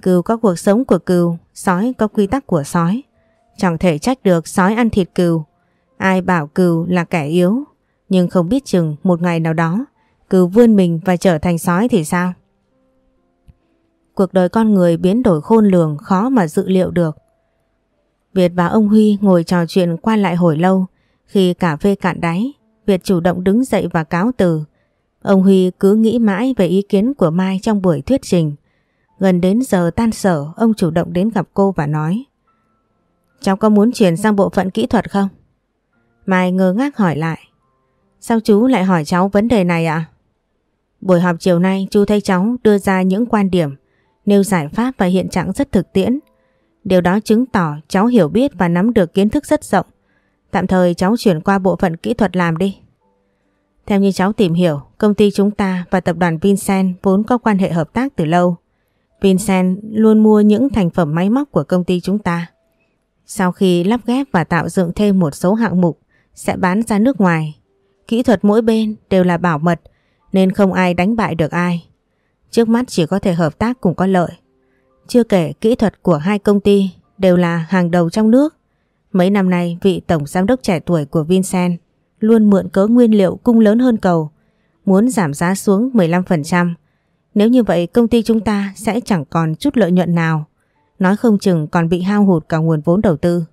Cừu có cuộc sống của cừu, sói có quy tắc của sói. Chẳng thể trách được sói ăn thịt cừu. Ai bảo cừu là kẻ yếu, nhưng không biết chừng một ngày nào đó cừu vươn mình và trở thành sói thì sao? Cuộc đời con người biến đổi khôn lường khó mà dự liệu được. Việt và ông Huy ngồi trò chuyện qua lại hồi lâu. Khi cà phê cạn đáy, Việt chủ động đứng dậy và cáo từ. Ông Huy cứ nghĩ mãi về ý kiến của Mai trong buổi thuyết trình. Gần đến giờ tan sở, ông chủ động đến gặp cô và nói Cháu có muốn chuyển sang bộ phận kỹ thuật không? Mai ngơ ngác hỏi lại Sao chú lại hỏi cháu vấn đề này ạ? Buổi họp chiều nay chú thấy cháu đưa ra những quan điểm nêu giải pháp và hiện trạng rất thực tiễn. Điều đó chứng tỏ cháu hiểu biết và nắm được kiến thức rất rộng. Tạm thời cháu chuyển qua bộ phận kỹ thuật làm đi. Theo như cháu tìm hiểu, công ty chúng ta và tập đoàn Vincent vốn có quan hệ hợp tác từ lâu. Vincent luôn mua những thành phẩm máy móc của công ty chúng ta. Sau khi lắp ghép và tạo dựng thêm một số hạng mục sẽ bán ra nước ngoài. Kỹ thuật mỗi bên đều là bảo mật nên không ai đánh bại được ai. Trước mắt chỉ có thể hợp tác cùng có lợi. Chưa kể kỹ thuật của hai công ty đều là hàng đầu trong nước. Mấy năm nay vị tổng giám đốc trẻ tuổi của Vincent luôn mượn cớ nguyên liệu cung lớn hơn cầu, muốn giảm giá xuống 15%. Nếu như vậy công ty chúng ta sẽ chẳng còn chút lợi nhuận nào, nói không chừng còn bị hao hụt cả nguồn vốn đầu tư.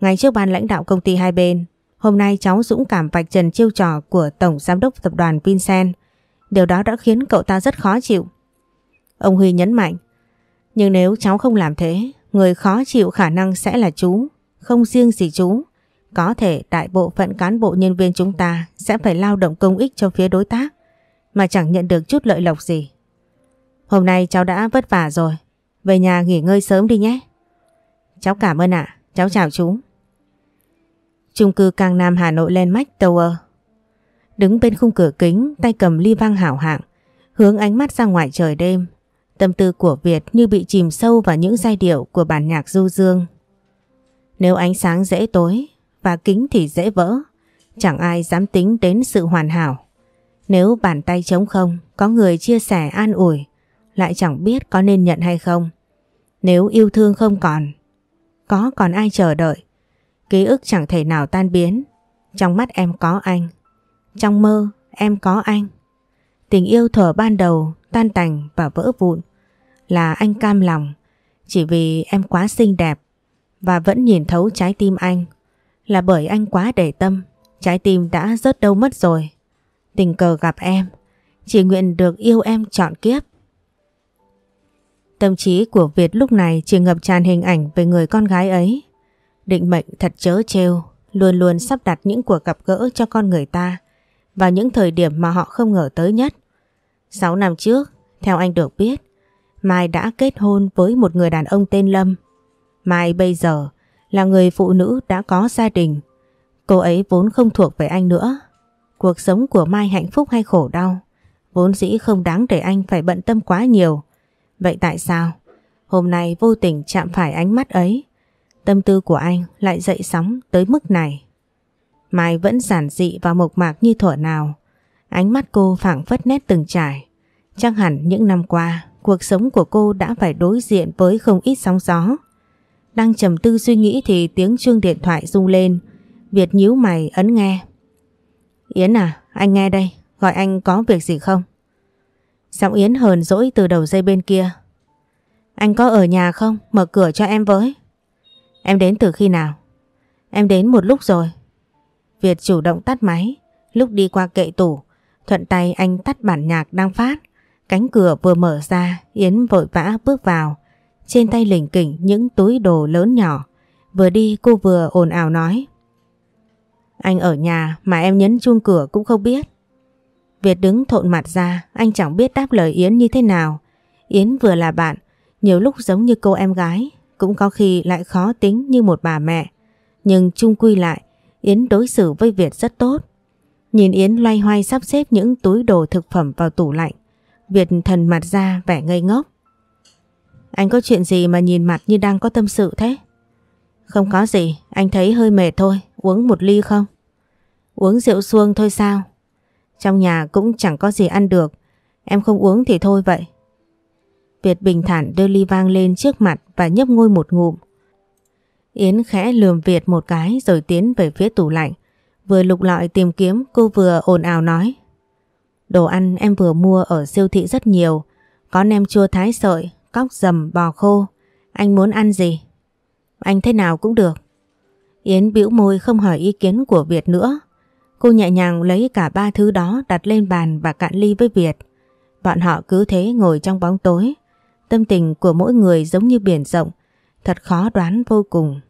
Ngay trước ban lãnh đạo công ty hai bên, hôm nay cháu dũng cảm vạch trần chiêu trò của tổng giám đốc tập đoàn Vincent Điều đó đã khiến cậu ta rất khó chịu. Ông Huy nhấn mạnh. Nhưng nếu cháu không làm thế, người khó chịu khả năng sẽ là chú. Không riêng gì chú. Có thể đại bộ phận cán bộ nhân viên chúng ta sẽ phải lao động công ích cho phía đối tác mà chẳng nhận được chút lợi lộc gì. Hôm nay cháu đã vất vả rồi. Về nhà nghỉ ngơi sớm đi nhé. Cháu cảm ơn ạ. Cháu chào chú. Trung cư Cang Nam Hà Nội Landmark Tower. Đứng bên khung cửa kính, tay cầm ly vang hảo hạng, hướng ánh mắt ra ngoài trời đêm. Tâm tư của Việt như bị chìm sâu vào những giai điệu của bản nhạc du dương. Nếu ánh sáng dễ tối và kính thì dễ vỡ, chẳng ai dám tính đến sự hoàn hảo. Nếu bàn tay trống không, có người chia sẻ an ủi, lại chẳng biết có nên nhận hay không. Nếu yêu thương không còn, có còn ai chờ đợi. Ký ức chẳng thể nào tan biến. Trong mắt em có anh. Trong mơ em có anh. Tình yêu thở ban đầu tan tành và vỡ vụn. Là anh cam lòng. Chỉ vì em quá xinh đẹp và vẫn nhìn thấu trái tim anh. Là bởi anh quá để tâm. Trái tim đã rớt đâu mất rồi. Tình cờ gặp em. Chỉ nguyện được yêu em trọn kiếp. Tâm trí của Việt lúc này chỉ ngập tràn hình ảnh về người con gái ấy. Định mệnh thật chớ trêu, luôn luôn sắp đặt những cuộc gặp gỡ cho con người ta vào những thời điểm mà họ không ngờ tới nhất. 6 năm trước, theo anh được biết, Mai đã kết hôn với một người đàn ông tên Lâm. Mai bây giờ là người phụ nữ đã có gia đình. Cô ấy vốn không thuộc về anh nữa. Cuộc sống của Mai hạnh phúc hay khổ đau, vốn dĩ không đáng để anh phải bận tâm quá nhiều. Vậy tại sao? Hôm nay vô tình chạm phải ánh mắt ấy. Tâm tư của anh lại dậy sóng tới mức này. Mai vẫn giản dị và mộc mạc như thuở nào. Ánh mắt cô phảng phất nét từng trải. Chắc hẳn những năm qua, cuộc sống của cô đã phải đối diện với không ít sóng gió. Đang trầm tư suy nghĩ thì tiếng chuông điện thoại rung lên. Việt nhíu mày ấn nghe. Yến à, anh nghe đây, gọi anh có việc gì không? Giọng Yến hờn dỗi từ đầu dây bên kia. Anh có ở nhà không? Mở cửa cho em với. Em đến từ khi nào? Em đến một lúc rồi. Việt chủ động tắt máy. Lúc đi qua kệ tủ, thuận tay anh tắt bản nhạc đang phát. Cánh cửa vừa mở ra, Yến vội vã bước vào. Trên tay lỉnh kỉnh những túi đồ lớn nhỏ. Vừa đi cô vừa ồn ào nói. Anh ở nhà mà em nhấn chuông cửa cũng không biết. Việt đứng thộn mặt ra, anh chẳng biết đáp lời Yến như thế nào. Yến vừa là bạn, nhiều lúc giống như cô em gái, cũng có khi lại khó tính như một bà mẹ. Nhưng chung quy lại, Yến đối xử với Việt rất tốt. Nhìn Yến loay hoay sắp xếp những túi đồ thực phẩm vào tủ lạnh. Việt thần mặt ra vẻ ngây ngốc. Anh có chuyện gì mà nhìn mặt như đang có tâm sự thế? Không có gì, anh thấy hơi mệt thôi, uống một ly không? Uống rượu xuông thôi sao? Trong nhà cũng chẳng có gì ăn được, em không uống thì thôi vậy. Việt bình thản đưa ly vang lên trước mặt và nhấp ngôi một ngụm. Yến khẽ lườm Việt một cái rồi tiến về phía tủ lạnh. Vừa lục lọi tìm kiếm cô vừa ồn ào nói. Đồ ăn em vừa mua ở siêu thị rất nhiều. Có nem chua thái sợi, cóc dầm, bò khô. Anh muốn ăn gì? Anh thế nào cũng được. Yến bĩu môi không hỏi ý kiến của Việt nữa. Cô nhẹ nhàng lấy cả ba thứ đó đặt lên bàn và cạn ly với Việt. Bọn họ cứ thế ngồi trong bóng tối. Tâm tình của mỗi người giống như biển rộng, thật khó đoán vô cùng.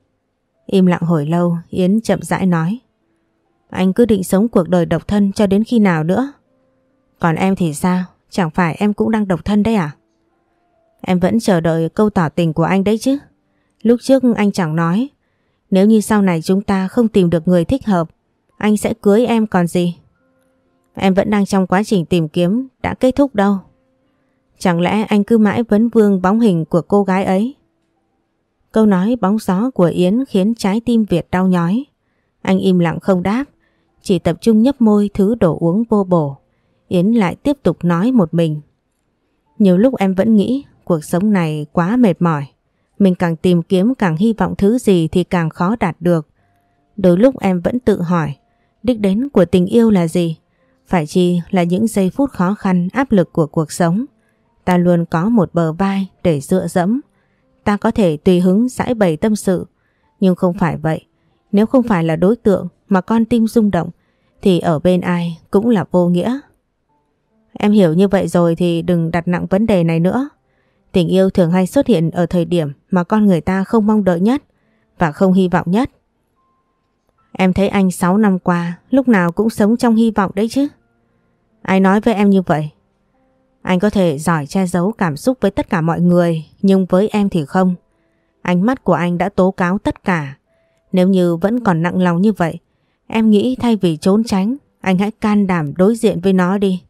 Im lặng hồi lâu, Yến chậm rãi nói. Anh cứ định sống cuộc đời độc thân cho đến khi nào nữa? Còn em thì sao? Chẳng phải em cũng đang độc thân đấy à? Em vẫn chờ đợi câu tỏ tình của anh đấy chứ. Lúc trước anh chẳng nói. Nếu như sau này chúng ta không tìm được người thích hợp, anh sẽ cưới em còn gì? Em vẫn đang trong quá trình tìm kiếm, đã kết thúc đâu. Chẳng lẽ anh cứ mãi vấn vương bóng hình của cô gái ấy? Câu nói bóng gió của Yến khiến trái tim Việt đau nhói. Anh im lặng không đáp, chỉ tập trung nhấp môi thứ đồ uống vô bổ. Yến lại tiếp tục nói một mình. Nhiều lúc em vẫn nghĩ cuộc sống này quá mệt mỏi. Mình càng tìm kiếm càng hy vọng thứ gì thì càng khó đạt được. Đôi lúc em vẫn tự hỏi, đích đến của tình yêu là gì? Phải chi là những giây phút khó khăn, áp lực của cuộc sống. Ta luôn có một bờ vai để dựa dẫm. Ta có thể tùy hứng giải bày tâm sự. Nhưng không phải vậy. Nếu không phải là đối tượng mà con tim rung động thì ở bên ai cũng là vô nghĩa. Em hiểu như vậy rồi thì đừng đặt nặng vấn đề này nữa. Tình yêu thường hay xuất hiện ở thời điểm mà con người ta không mong đợi nhất và không hy vọng nhất. Em thấy anh 6 năm qua lúc nào cũng sống trong hy vọng đấy chứ. Ai nói với em như vậy? Anh có thể giỏi che giấu cảm xúc với tất cả mọi người, nhưng với em thì không. Ánh mắt của anh đã tố cáo tất cả. Nếu như vẫn còn nặng lòng như vậy, Em nghĩ thay vì trốn tránh, anh hãy can đảm đối diện với nó đi.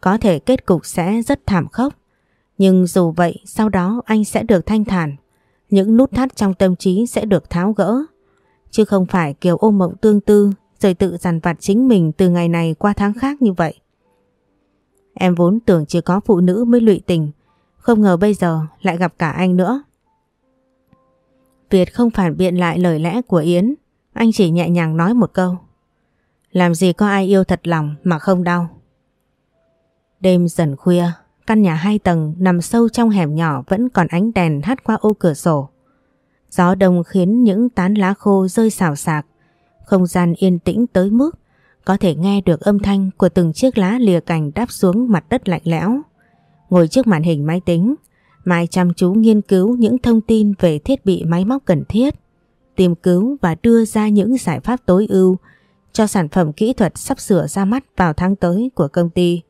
Có thể kết cục sẽ rất thảm khốc. Nhưng dù vậy sau đó anh sẽ được thanh thản. Những nút thắt trong tâm trí sẽ được tháo gỡ. Chứ không phải kiểu ôm mộng tương tư rồi tự dằn vặt chính mình từ ngày này qua tháng khác như vậy. Em vốn tưởng chỉ có phụ nữ mới lụy tình. Không ngờ bây giờ lại gặp cả anh nữa. Việt không phản biện lại lời lẽ của Yến. Anh chỉ nhẹ nhàng nói một câu. Làm gì có ai yêu thật lòng mà không đau. Đêm dần khuya, căn nhà hai tầng nằm sâu trong hẻm nhỏ vẫn còn ánh đèn hắt qua ô cửa sổ. Gió đông khiến những tán lá khô rơi xào xạc, không gian yên tĩnh tới mức có thể nghe được âm thanh của từng chiếc lá lìa cành đáp xuống mặt đất lạnh lẽo. Ngồi trước màn hình máy tính, Mai chăm chú nghiên cứu những thông tin về thiết bị máy móc cần thiết, tìm cứu và đưa ra những giải pháp tối ưu cho sản phẩm kỹ thuật sắp sửa ra mắt vào tháng tới của công ty.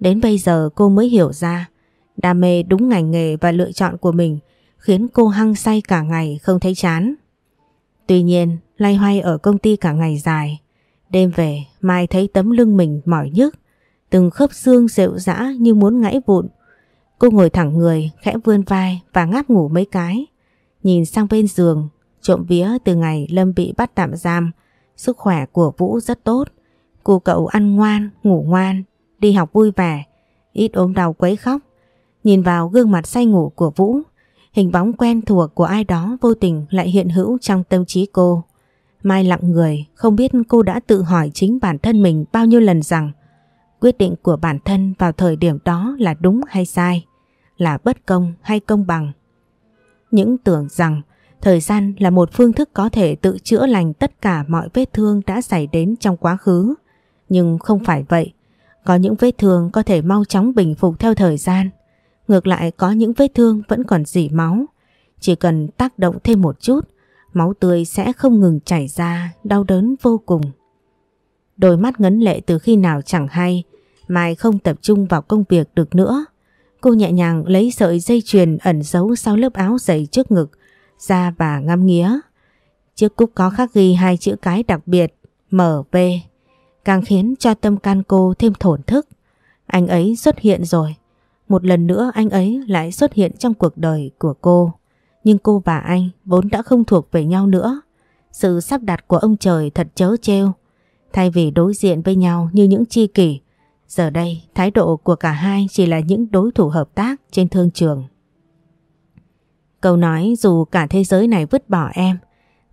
Đến bây giờ cô mới hiểu ra đam mê đúng ngành nghề và lựa chọn của mình khiến cô hăng say cả ngày không thấy chán. Tuy nhiên, lay hoay ở công ty cả ngày dài. Đêm về, Mai thấy tấm lưng mình mỏi nhức, từng khớp xương rệu rã như muốn ngãy vụn. Cô ngồi thẳng người, khẽ vươn vai và ngáp ngủ mấy cái. Nhìn sang bên giường, trộm vía từ ngày Lâm bị bắt tạm giam, sức khỏe của Vũ rất tốt. Cô cậu ăn ngoan, ngủ ngoan, đi học vui vẻ, ít ốm đau quấy khóc. Nhìn vào gương mặt say ngủ của Vũ, hình bóng quen thuộc của ai đó vô tình lại hiện hữu trong tâm trí cô. Mai lặng người, không biết cô đã tự hỏi chính bản thân mình bao nhiêu lần rằng quyết định của bản thân vào thời điểm đó là đúng hay sai, là bất công hay công bằng. Những tưởng rằng thời gian là một phương thức có thể tự chữa lành tất cả mọi vết thương đã xảy đến trong quá khứ. Nhưng không phải vậy. Có những vết thương có thể mau chóng bình phục theo thời gian. Ngược lại có những vết thương vẫn còn dỉ máu. Chỉ cần tác động thêm một chút, máu tươi sẽ không ngừng chảy ra, đau đớn vô cùng. Đôi mắt ngấn lệ từ khi nào chẳng hay, Mai không tập trung vào công việc được nữa. Cô nhẹ nhàng lấy sợi dây chuyền ẩn giấu sau lớp áo dày trước ngực ra và ngắm nghía. Chiếc cúc có khắc ghi hai chữ cái đặc biệt MV càng khiến cho tâm can cô thêm thổn thức. Anh ấy xuất hiện rồi. Một lần nữa anh ấy lại xuất hiện trong cuộc đời của cô. Nhưng cô và anh vốn đã không thuộc về nhau nữa. Sự sắp đặt của ông trời thật chớ trêu. Thay vì đối diện với nhau như những chi kỷ, giờ đây thái độ của cả hai chỉ là những đối thủ hợp tác trên thương trường. Câu nói dù cả thế giới này vứt bỏ em,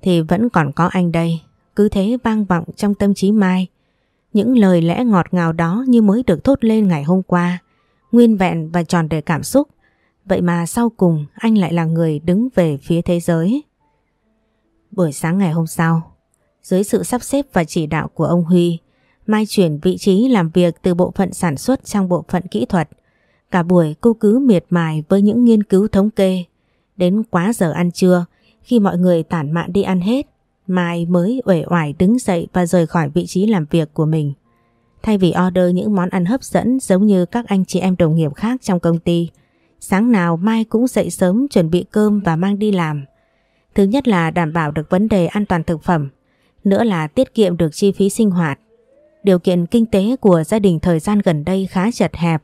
thì vẫn còn có anh đây. Cứ thế vang vọng trong tâm trí Mai. Những lời lẽ ngọt ngào đó như mới được thốt lên ngày hôm qua, nguyên vẹn và tròn đầy cảm xúc. Vậy mà sau cùng anh lại là người đứng về phía thế giới. Buổi sáng ngày hôm sau, dưới sự sắp xếp và chỉ đạo của ông Huy, Mai chuyển vị trí làm việc từ bộ phận sản xuất sang bộ phận kỹ thuật. Cả buổi cô cứ miệt mài với những nghiên cứu thống kê. Đến quá giờ ăn trưa, khi mọi người tản mạn đi ăn hết, Mai mới uể oải đứng dậy và rời khỏi vị trí làm việc của mình. Thay vì order những món ăn hấp dẫn giống như các anh chị em đồng nghiệp khác trong công ty, sáng nào Mai cũng dậy sớm chuẩn bị cơm và mang đi làm. Thứ nhất là đảm bảo được vấn đề an toàn thực phẩm, nữa là tiết kiệm được chi phí sinh hoạt. Điều kiện kinh tế của gia đình thời gian gần đây khá chật hẹp,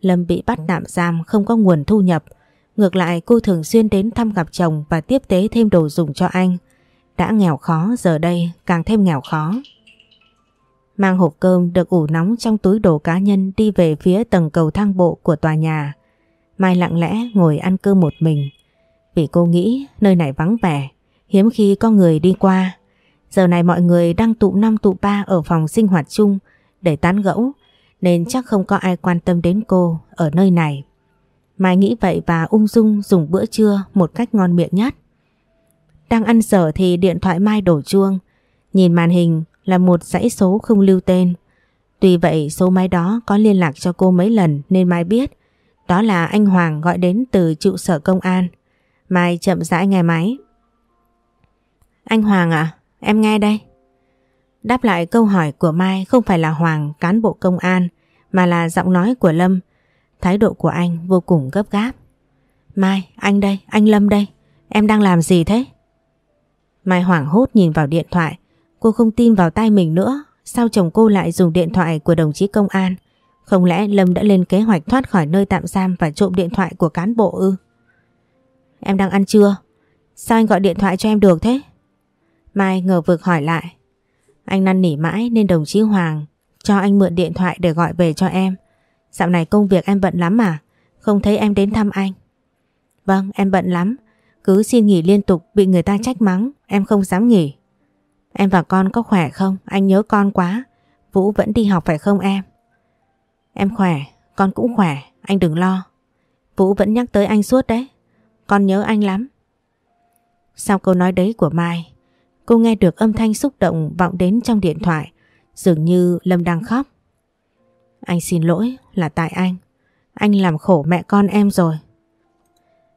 Lâm bị bắt tạm giam không có nguồn thu nhập. Ngược lại cô thường xuyên đến thăm gặp chồng và tiếp tế thêm đồ dùng cho anh. Đã nghèo khó giờ đây càng thêm nghèo khó. Mang hộp cơm được ủ nóng trong túi đồ cá nhân đi về phía tầng cầu thang bộ của tòa nhà. Mai lặng lẽ ngồi ăn cơm một mình. Vì cô nghĩ nơi này vắng vẻ, hiếm khi có người đi qua. Giờ này mọi người đang tụ năm tụ ba ở phòng sinh hoạt chung để tán gẫu, nên chắc không có ai quan tâm đến cô ở nơi này. Mai nghĩ vậy và ung dung dùng bữa trưa một cách ngon miệng nhất. Đang ăn dở thì điện thoại Mai đổ chuông. Nhìn màn hình là một dãy số không lưu tên. Tuy vậy số máy đó có liên lạc cho cô mấy lần nên Mai biết đó là anh Hoàng gọi đến từ trụ sở công an. Mai chậm rãi nghe máy. Anh Hoàng à, em nghe đây. Đáp lại câu hỏi của Mai không phải là Hoàng cán bộ công an mà là giọng nói của Lâm. Thái độ của anh vô cùng gấp gáp. Mai, anh đây, anh Lâm đây. Em đang làm gì thế? Mai hoảng hốt nhìn vào điện thoại. Cô không tin vào tay mình nữa. Sao chồng cô lại dùng điện thoại của đồng chí công an? Không lẽ Lâm đã lên kế hoạch thoát khỏi nơi tạm giam và trộm điện thoại của cán bộ ư? Em đang ăn trưa? Sao anh gọi điện thoại cho em được thế? Mai ngờ vực hỏi lại. Anh năn nỉ mãi nên đồng chí Hoàng cho anh mượn điện thoại để gọi về cho em. Dạo này công việc em bận lắm mà, không thấy em đến thăm anh. Vâng, em bận lắm, cứ xin nghỉ liên tục bị người ta trách mắng, em không dám nghỉ. Em và con có khỏe không? Anh nhớ con quá. Vũ vẫn đi học phải không em? Em khỏe, con cũng khỏe, anh đừng lo. Vũ vẫn nhắc tới anh suốt đấy. Con nhớ anh lắm. Sau câu nói đấy của Mai, cô nghe được âm thanh xúc động vọng đến trong điện thoại. Dường như Lâm đang khóc. Anh xin lỗi là tại anh. Anh làm khổ mẹ con em rồi.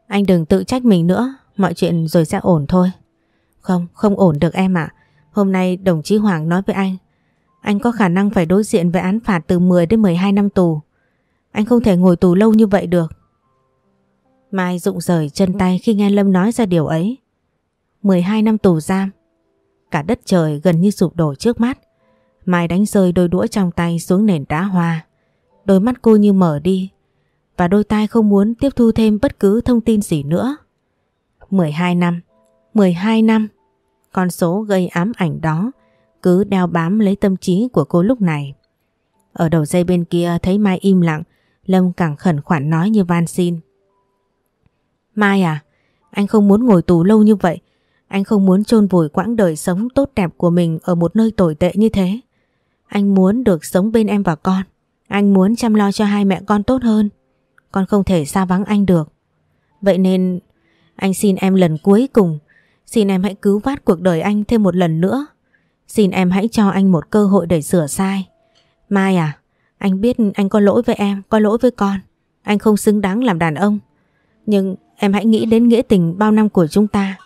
Anh đừng tự trách mình nữa, mọi chuyện rồi sẽ ổn thôi. Không, không ổn được em ạ. Hôm nay đồng chí Hoàng nói với anh, anh có khả năng phải đối diện với án phạt từ 10 đến 12 năm tù. Anh không thể ngồi tù lâu như vậy được. Mai rụng rời chân tay khi nghe Lâm nói ra điều ấy. 12 năm tù giam. Cả đất trời gần như sụp đổ trước mắt. Mai đánh rơi đôi đũa trong tay xuống nền đá hoa. Đôi mắt cô như mở đi và đôi tai không muốn tiếp thu thêm bất cứ thông tin gì nữa. 12 năm, 12 năm, con số gây ám ảnh đó cứ đeo bám lấy tâm trí của cô lúc này. Ở đầu dây bên kia thấy Mai im lặng, Lâm càng khẩn khoản nói như van xin. Mai à, anh không muốn ngồi tù lâu như vậy, anh không muốn chôn vùi quãng đời sống tốt đẹp của mình ở một nơi tồi tệ như thế. Anh muốn được sống bên em và con. Anh muốn chăm lo cho hai mẹ con tốt hơn. Con không thể xa vắng anh được. Vậy nên anh xin em lần cuối cùng. Xin em hãy cứu vát cuộc đời anh thêm một lần nữa. Xin em hãy cho anh một cơ hội để sửa sai. Mai à, anh biết anh có lỗi với em, có lỗi với con. Anh không xứng đáng làm đàn ông. Nhưng em hãy nghĩ đến nghĩa tình bao năm của chúng ta.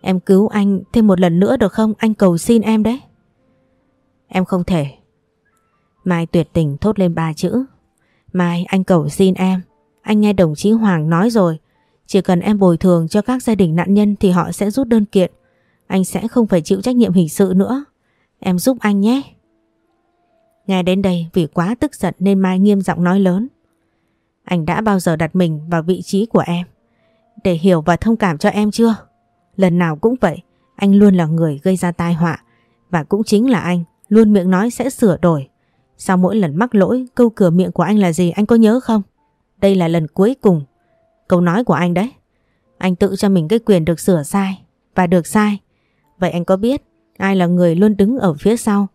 Em cứu anh thêm một lần nữa được không? Anh cầu xin em đấy. Em không thể. Mai tuyệt tình thốt lên ba chữ. Mai anh cầu xin em. Anh nghe đồng chí Hoàng nói rồi. Chỉ cần em bồi thường cho các gia đình nạn nhân thì họ sẽ rút đơn kiện. Anh sẽ không phải chịu trách nhiệm hình sự nữa. Em giúp anh nhé. Nghe đến đây vì quá tức giận nên Mai nghiêm giọng nói lớn. Anh đã bao giờ đặt mình vào vị trí của em để hiểu và thông cảm cho em chưa? Lần nào cũng vậy, anh luôn là người gây ra tai họa và cũng chính là anh luôn miệng nói sẽ sửa đổi. Sau mỗi lần mắc lỗi, câu cửa miệng của anh là gì anh có nhớ không? Đây là lần cuối cùng. Câu nói của anh đấy. Anh tự cho mình cái quyền được sửa sai và được sai. Vậy anh có biết ai là người luôn đứng ở phía sau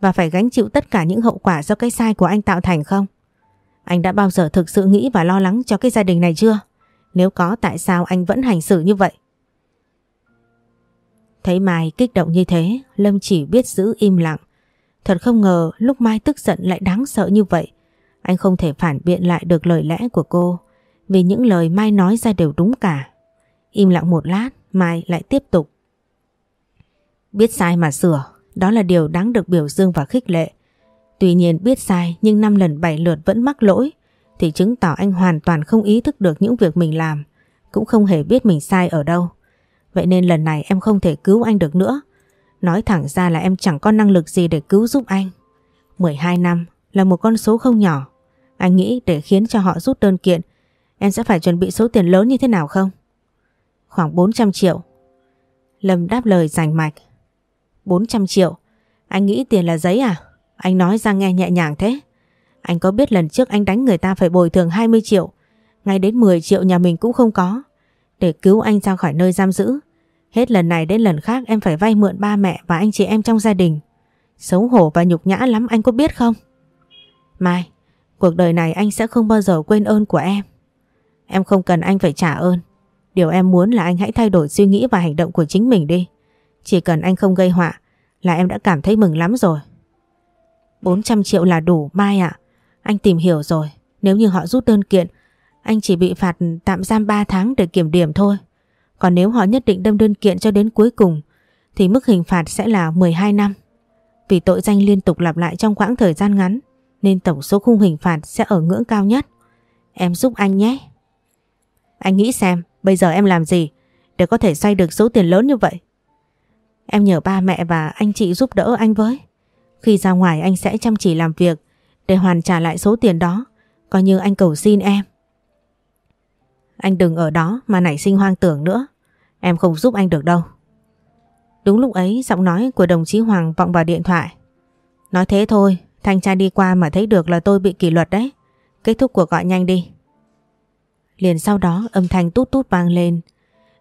và phải gánh chịu tất cả những hậu quả do cái sai của anh tạo thành không? Anh đã bao giờ thực sự nghĩ và lo lắng cho cái gia đình này chưa? Nếu có tại sao anh vẫn hành xử như vậy? Thấy Mai kích động như thế, Lâm chỉ biết giữ im lặng. Thật không ngờ lúc Mai tức giận lại đáng sợ như vậy. Anh không thể phản biện lại được lời lẽ của cô, vì những lời Mai nói ra đều đúng cả. Im lặng một lát, Mai lại tiếp tục. Biết sai mà sửa, đó là điều đáng được biểu dương và khích lệ. Tuy nhiên biết sai nhưng năm lần bảy lượt vẫn mắc lỗi, thì chứng tỏ anh hoàn toàn không ý thức được những việc mình làm, cũng không hề biết mình sai ở đâu. Vậy nên lần này em không thể cứu anh được nữa. Nói thẳng ra là em chẳng có năng lực gì để cứu giúp anh. 12 năm là một con số không nhỏ. Anh nghĩ để khiến cho họ rút đơn kiện, em sẽ phải chuẩn bị số tiền lớn như thế nào không? Khoảng 400 triệu. Lâm đáp lời rành mạch. 400 triệu? Anh nghĩ tiền là giấy à? Anh nói ra nghe nhẹ nhàng thế. Anh có biết lần trước anh đánh người ta phải bồi thường 20 triệu, ngay đến 10 triệu nhà mình cũng không có. Để cứu anh ra khỏi nơi giam giữ, Hết lần này đến lần khác em phải vay mượn ba mẹ và anh chị em trong gia đình. Xấu hổ và nhục nhã lắm anh có biết không? Mai, cuộc đời này anh sẽ không bao giờ quên ơn của em. Em không cần anh phải trả ơn. Điều em muốn là anh hãy thay đổi suy nghĩ và hành động của chính mình đi. Chỉ cần anh không gây họa là em đã cảm thấy mừng lắm rồi. 400 triệu là đủ Mai ạ. Anh tìm hiểu rồi. Nếu như họ rút đơn kiện, anh chỉ bị phạt tạm giam 3 tháng để kiểm điểm thôi. Còn nếu họ nhất định đâm đơn kiện cho đến cuối cùng thì mức hình phạt sẽ là 12 năm. Vì tội danh liên tục lặp lại trong quãng thời gian ngắn nên tổng số khung hình phạt sẽ ở ngưỡng cao nhất. Em giúp anh nhé. Anh nghĩ xem bây giờ em làm gì để có thể xoay được số tiền lớn như vậy. Em nhờ ba mẹ và anh chị giúp đỡ anh với. Khi ra ngoài anh sẽ chăm chỉ làm việc để hoàn trả lại số tiền đó. Coi như anh cầu xin em. Anh đừng ở đó mà nảy sinh hoang tưởng nữa. Em không giúp anh được đâu. Đúng lúc ấy giọng nói của đồng chí Hoàng vọng vào điện thoại. Nói thế thôi, thanh tra đi qua mà thấy được là tôi bị kỷ luật đấy. Kết thúc cuộc gọi nhanh đi. Liền sau đó âm thanh tút tút vang lên.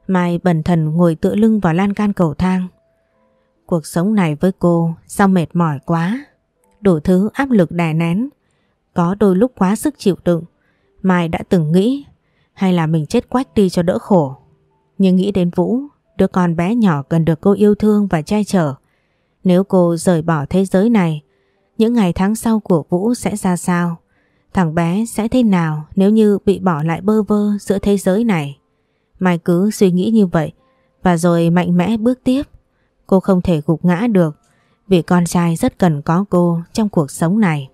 Mai bẩn thần ngồi tựa lưng vào lan can cầu thang. Cuộc sống này với cô sao mệt mỏi quá. Đủ thứ áp lực đè nén. Có đôi lúc quá sức chịu đựng. Mai đã từng nghĩ hay là mình chết quách đi cho đỡ khổ. Nhưng nghĩ đến Vũ, đứa con bé nhỏ cần được cô yêu thương và che chở. Nếu cô rời bỏ thế giới này, những ngày tháng sau của Vũ sẽ ra sao? Thằng bé sẽ thế nào nếu như bị bỏ lại bơ vơ giữa thế giới này? Mai cứ suy nghĩ như vậy và rồi mạnh mẽ bước tiếp. Cô không thể gục ngã được vì con trai rất cần có cô trong cuộc sống này.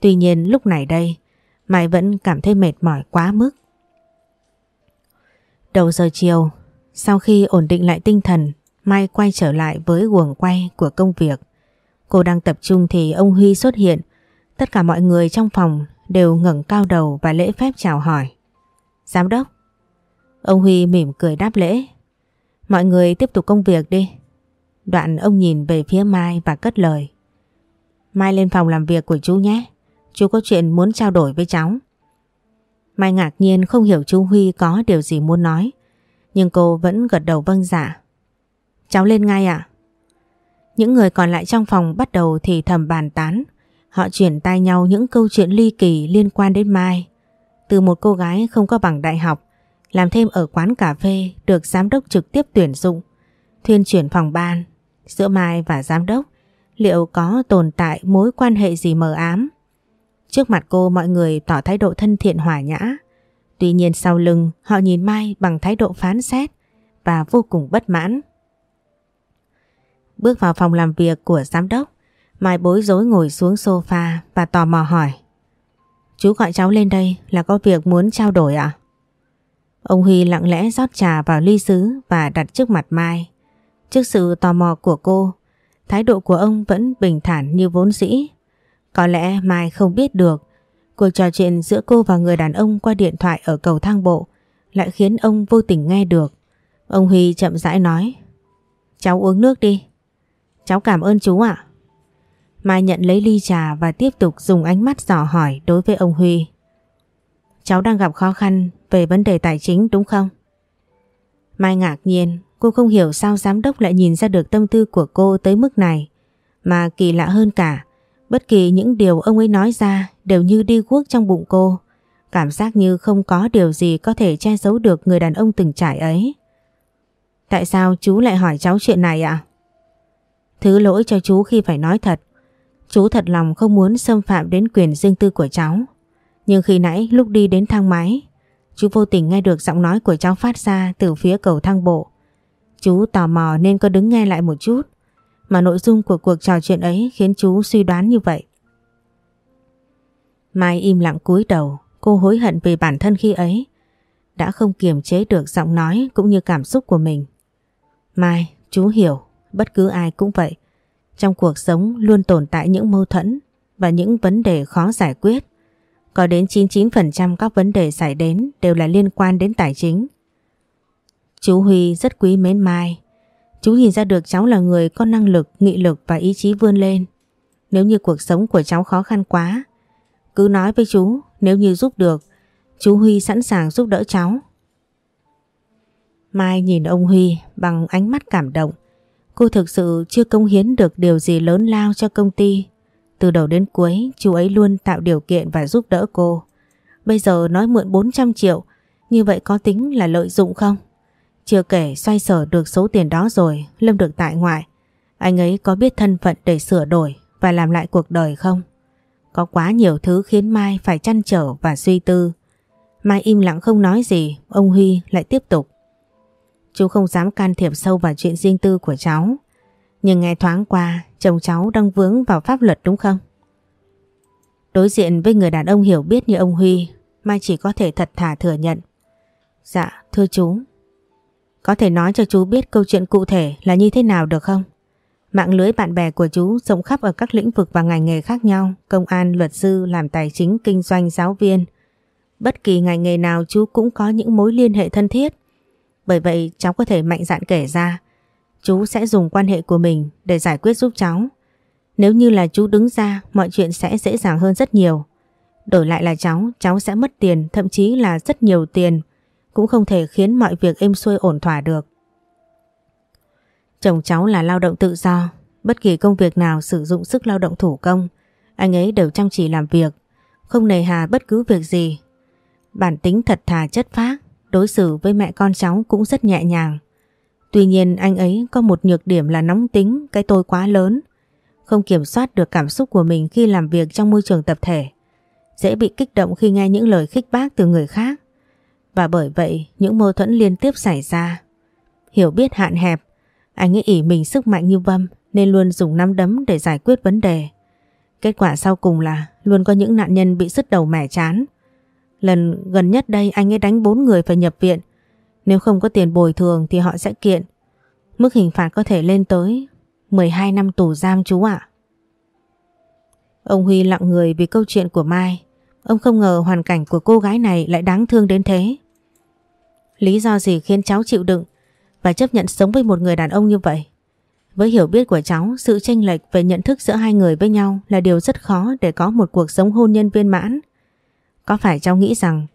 Tuy nhiên lúc này đây, Mai vẫn cảm thấy mệt mỏi quá mức. Đầu giờ chiều, sau khi ổn định lại tinh thần, Mai quay trở lại với guồng quay của công việc. Cô đang tập trung thì ông Huy xuất hiện. Tất cả mọi người trong phòng đều ngẩng cao đầu và lễ phép chào hỏi. Giám đốc. Ông Huy mỉm cười đáp lễ. Mọi người tiếp tục công việc đi. Đoạn ông nhìn về phía Mai và cất lời. Mai lên phòng làm việc của chú nhé. Chú có chuyện muốn trao đổi với cháu. Mai ngạc nhiên không hiểu chú Huy có điều gì muốn nói. Nhưng cô vẫn gật đầu vâng. Dạ. Cháu lên ngay ạ. Những người còn lại trong phòng bắt đầu thì thầm bàn tán. Họ chuyển tay nhau những câu chuyện ly kỳ liên quan đến Mai. Từ một cô gái không có bằng đại học, làm thêm ở quán cà phê được giám đốc trực tiếp tuyển dụng. Thuyên chuyển phòng ban, giữa Mai và giám đốc, liệu có tồn tại mối quan hệ gì mờ ám? Trước mặt cô mọi người tỏ thái độ thân thiện hòa nhã. Tuy nhiên sau lưng họ nhìn Mai bằng thái độ phán xét và vô cùng bất mãn. Bước vào phòng làm việc của giám đốc, Mai bối rối ngồi xuống sofa và tò mò hỏi. Chú gọi cháu lên đây là có việc muốn trao đổi ạ? Ông Huy lặng lẽ rót trà vào ly sứ và đặt trước mặt Mai. Trước sự tò mò của cô, thái độ của ông vẫn bình thản như vốn dĩ. Có lẽ Mai không biết được cuộc trò chuyện giữa cô và người đàn ông qua điện thoại ở cầu thang bộ lại khiến ông vô tình nghe được. Ông Huy chậm rãi nói Cháu uống nước đi. Cháu cảm ơn chú ạ. Mai nhận lấy ly trà và tiếp tục dùng ánh mắt dò hỏi đối với ông Huy. Cháu đang gặp khó khăn về vấn đề tài chính đúng không? Mai ngạc nhiên, cô không hiểu sao giám đốc lại nhìn ra được tâm tư của cô tới mức này. Mà kỳ lạ hơn cả, bất kỳ những điều ông ấy nói ra đều như đi guốc trong bụng cô. Cảm giác như không có điều gì có thể che giấu được người đàn ông từng trải ấy. Tại sao chú lại hỏi cháu chuyện này ạ? Thứ lỗi cho chú khi phải nói thật. Chú thật lòng không muốn xâm phạm đến quyền riêng tư của cháu. Nhưng khi nãy lúc đi đến thang máy, chú vô tình nghe được giọng nói của cháu phát ra từ phía cầu thang bộ. Chú tò mò nên có đứng nghe lại một chút. Mà nội dung của cuộc trò chuyện ấy khiến chú suy đoán như vậy. Mai im lặng cúi đầu, cô hối hận về bản thân khi ấy. Đã không kiềm chế được giọng nói cũng như cảm xúc của mình. Mai, chú hiểu, bất cứ ai cũng vậy. Trong cuộc sống luôn tồn tại những mâu thuẫn và những vấn đề khó giải quyết. Có đến 99% các vấn đề xảy đến đều là liên quan đến tài chính. Chú Huy rất quý mến Mai. Chú nhìn ra được cháu là người có năng lực, nghị lực và ý chí vươn lên. Nếu như cuộc sống của cháu khó khăn quá, cứ nói với chú, nếu như giúp được, chú Huy sẵn sàng giúp đỡ cháu. Mai nhìn ông Huy bằng ánh mắt cảm động. Cô thực sự chưa công hiến được điều gì lớn lao cho công ty. Từ đầu đến cuối, chú ấy luôn tạo điều kiện và giúp đỡ cô. Bây giờ nói mượn 400 triệu, như vậy có tính là lợi dụng không? Chưa kể xoay sở được số tiền đó rồi, Lâm được tại ngoại. Anh ấy có biết thân phận để sửa đổi và làm lại cuộc đời không? Có quá nhiều thứ khiến Mai phải chăn trở và suy tư. Mai im lặng không nói gì, ông Huy lại tiếp tục. Chú không dám can thiệp sâu vào chuyện riêng tư của cháu. Nhưng nghe thoáng qua, chồng cháu đang vướng vào pháp luật đúng không? Đối diện với người đàn ông hiểu biết như ông Huy, Mai chỉ có thể thật thà thừa nhận. Dạ, thưa chú. Có thể nói cho chú biết câu chuyện cụ thể là như thế nào được không? Mạng lưới bạn bè của chú rộng khắp ở các lĩnh vực và ngành nghề khác nhau, công an, luật sư, làm tài chính, kinh doanh, giáo viên. Bất kỳ ngành nghề nào chú cũng có những mối liên hệ thân thiết. Bởi vậy cháu có thể mạnh dạn kể ra. Chú sẽ dùng quan hệ của mình để giải quyết giúp cháu. Nếu như là chú đứng ra, mọi chuyện sẽ dễ dàng hơn rất nhiều. Đổi lại là cháu, cháu sẽ mất tiền, thậm chí là rất nhiều tiền, cũng không thể khiến mọi việc êm xuôi ổn thỏa được. Chồng cháu là lao động tự do, bất kỳ công việc nào sử dụng sức lao động thủ công, anh ấy đều chăm chỉ làm việc, không nề hà bất cứ việc gì. Bản tính thật thà chất phác, đối xử với mẹ con cháu cũng rất nhẹ nhàng. Tuy nhiên anh ấy có một nhược điểm là nóng tính, cái tôi quá lớn, không kiểm soát được cảm xúc của mình khi làm việc trong môi trường tập thể. Dễ bị kích động khi nghe những lời khích bác từ người khác. Và bởi vậy những mâu thuẫn liên tiếp xảy ra. Hiểu biết hạn hẹp, anh ấy ỉ mình sức mạnh như vâm nên luôn dùng nắm đấm để giải quyết vấn đề. Kết quả sau cùng là luôn có những nạn nhân bị sứt đầu mẻ chán. Lần gần nhất đây anh ấy đánh bốn người phải nhập viện. Nếu không có tiền bồi thường thì họ sẽ kiện. Mức hình phạt có thể lên tới 12 năm tù giam chú ạ. Ông Huy lặng người vì câu chuyện của Mai. Ông không ngờ hoàn cảnh của cô gái này lại đáng thương đến thế. Lý do gì khiến cháu chịu đựng và chấp nhận sống với một người đàn ông như vậy? Với hiểu biết của cháu, sự tranh lệch về nhận thức giữa hai người với nhau là điều rất khó để có một cuộc sống hôn nhân viên mãn. Có phải cháu nghĩ rằng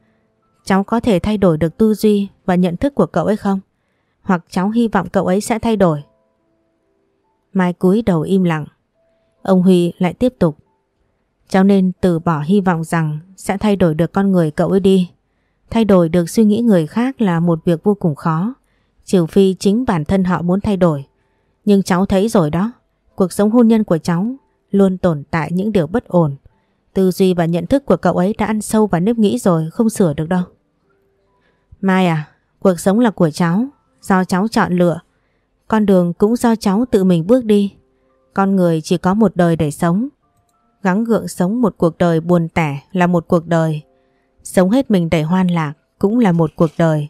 cháu có thể thay đổi được tư duy và nhận thức của cậu ấy không? Hoặc cháu hy vọng cậu ấy sẽ thay đổi? Mai cúi đầu im lặng. Ông Huy lại tiếp tục. Cháu nên từ bỏ hy vọng rằng sẽ thay đổi được con người cậu ấy đi. Thay đổi được suy nghĩ người khác là một việc vô cùng khó. Trừ phi chính bản thân họ muốn thay đổi. Nhưng cháu thấy rồi đó, cuộc sống hôn nhân của cháu luôn tồn tại những điều bất ổn. Tư duy và nhận thức của cậu ấy đã ăn sâu vào nếp nghĩ rồi, không sửa được đâu. Mai à, cuộc sống là của cháu, do cháu chọn lựa. Con đường cũng do cháu tự mình bước đi. Con người chỉ có một đời để sống. Gắng gượng sống một cuộc đời buồn tẻ là một cuộc đời. Sống hết mình để hoan lạc cũng là một cuộc đời.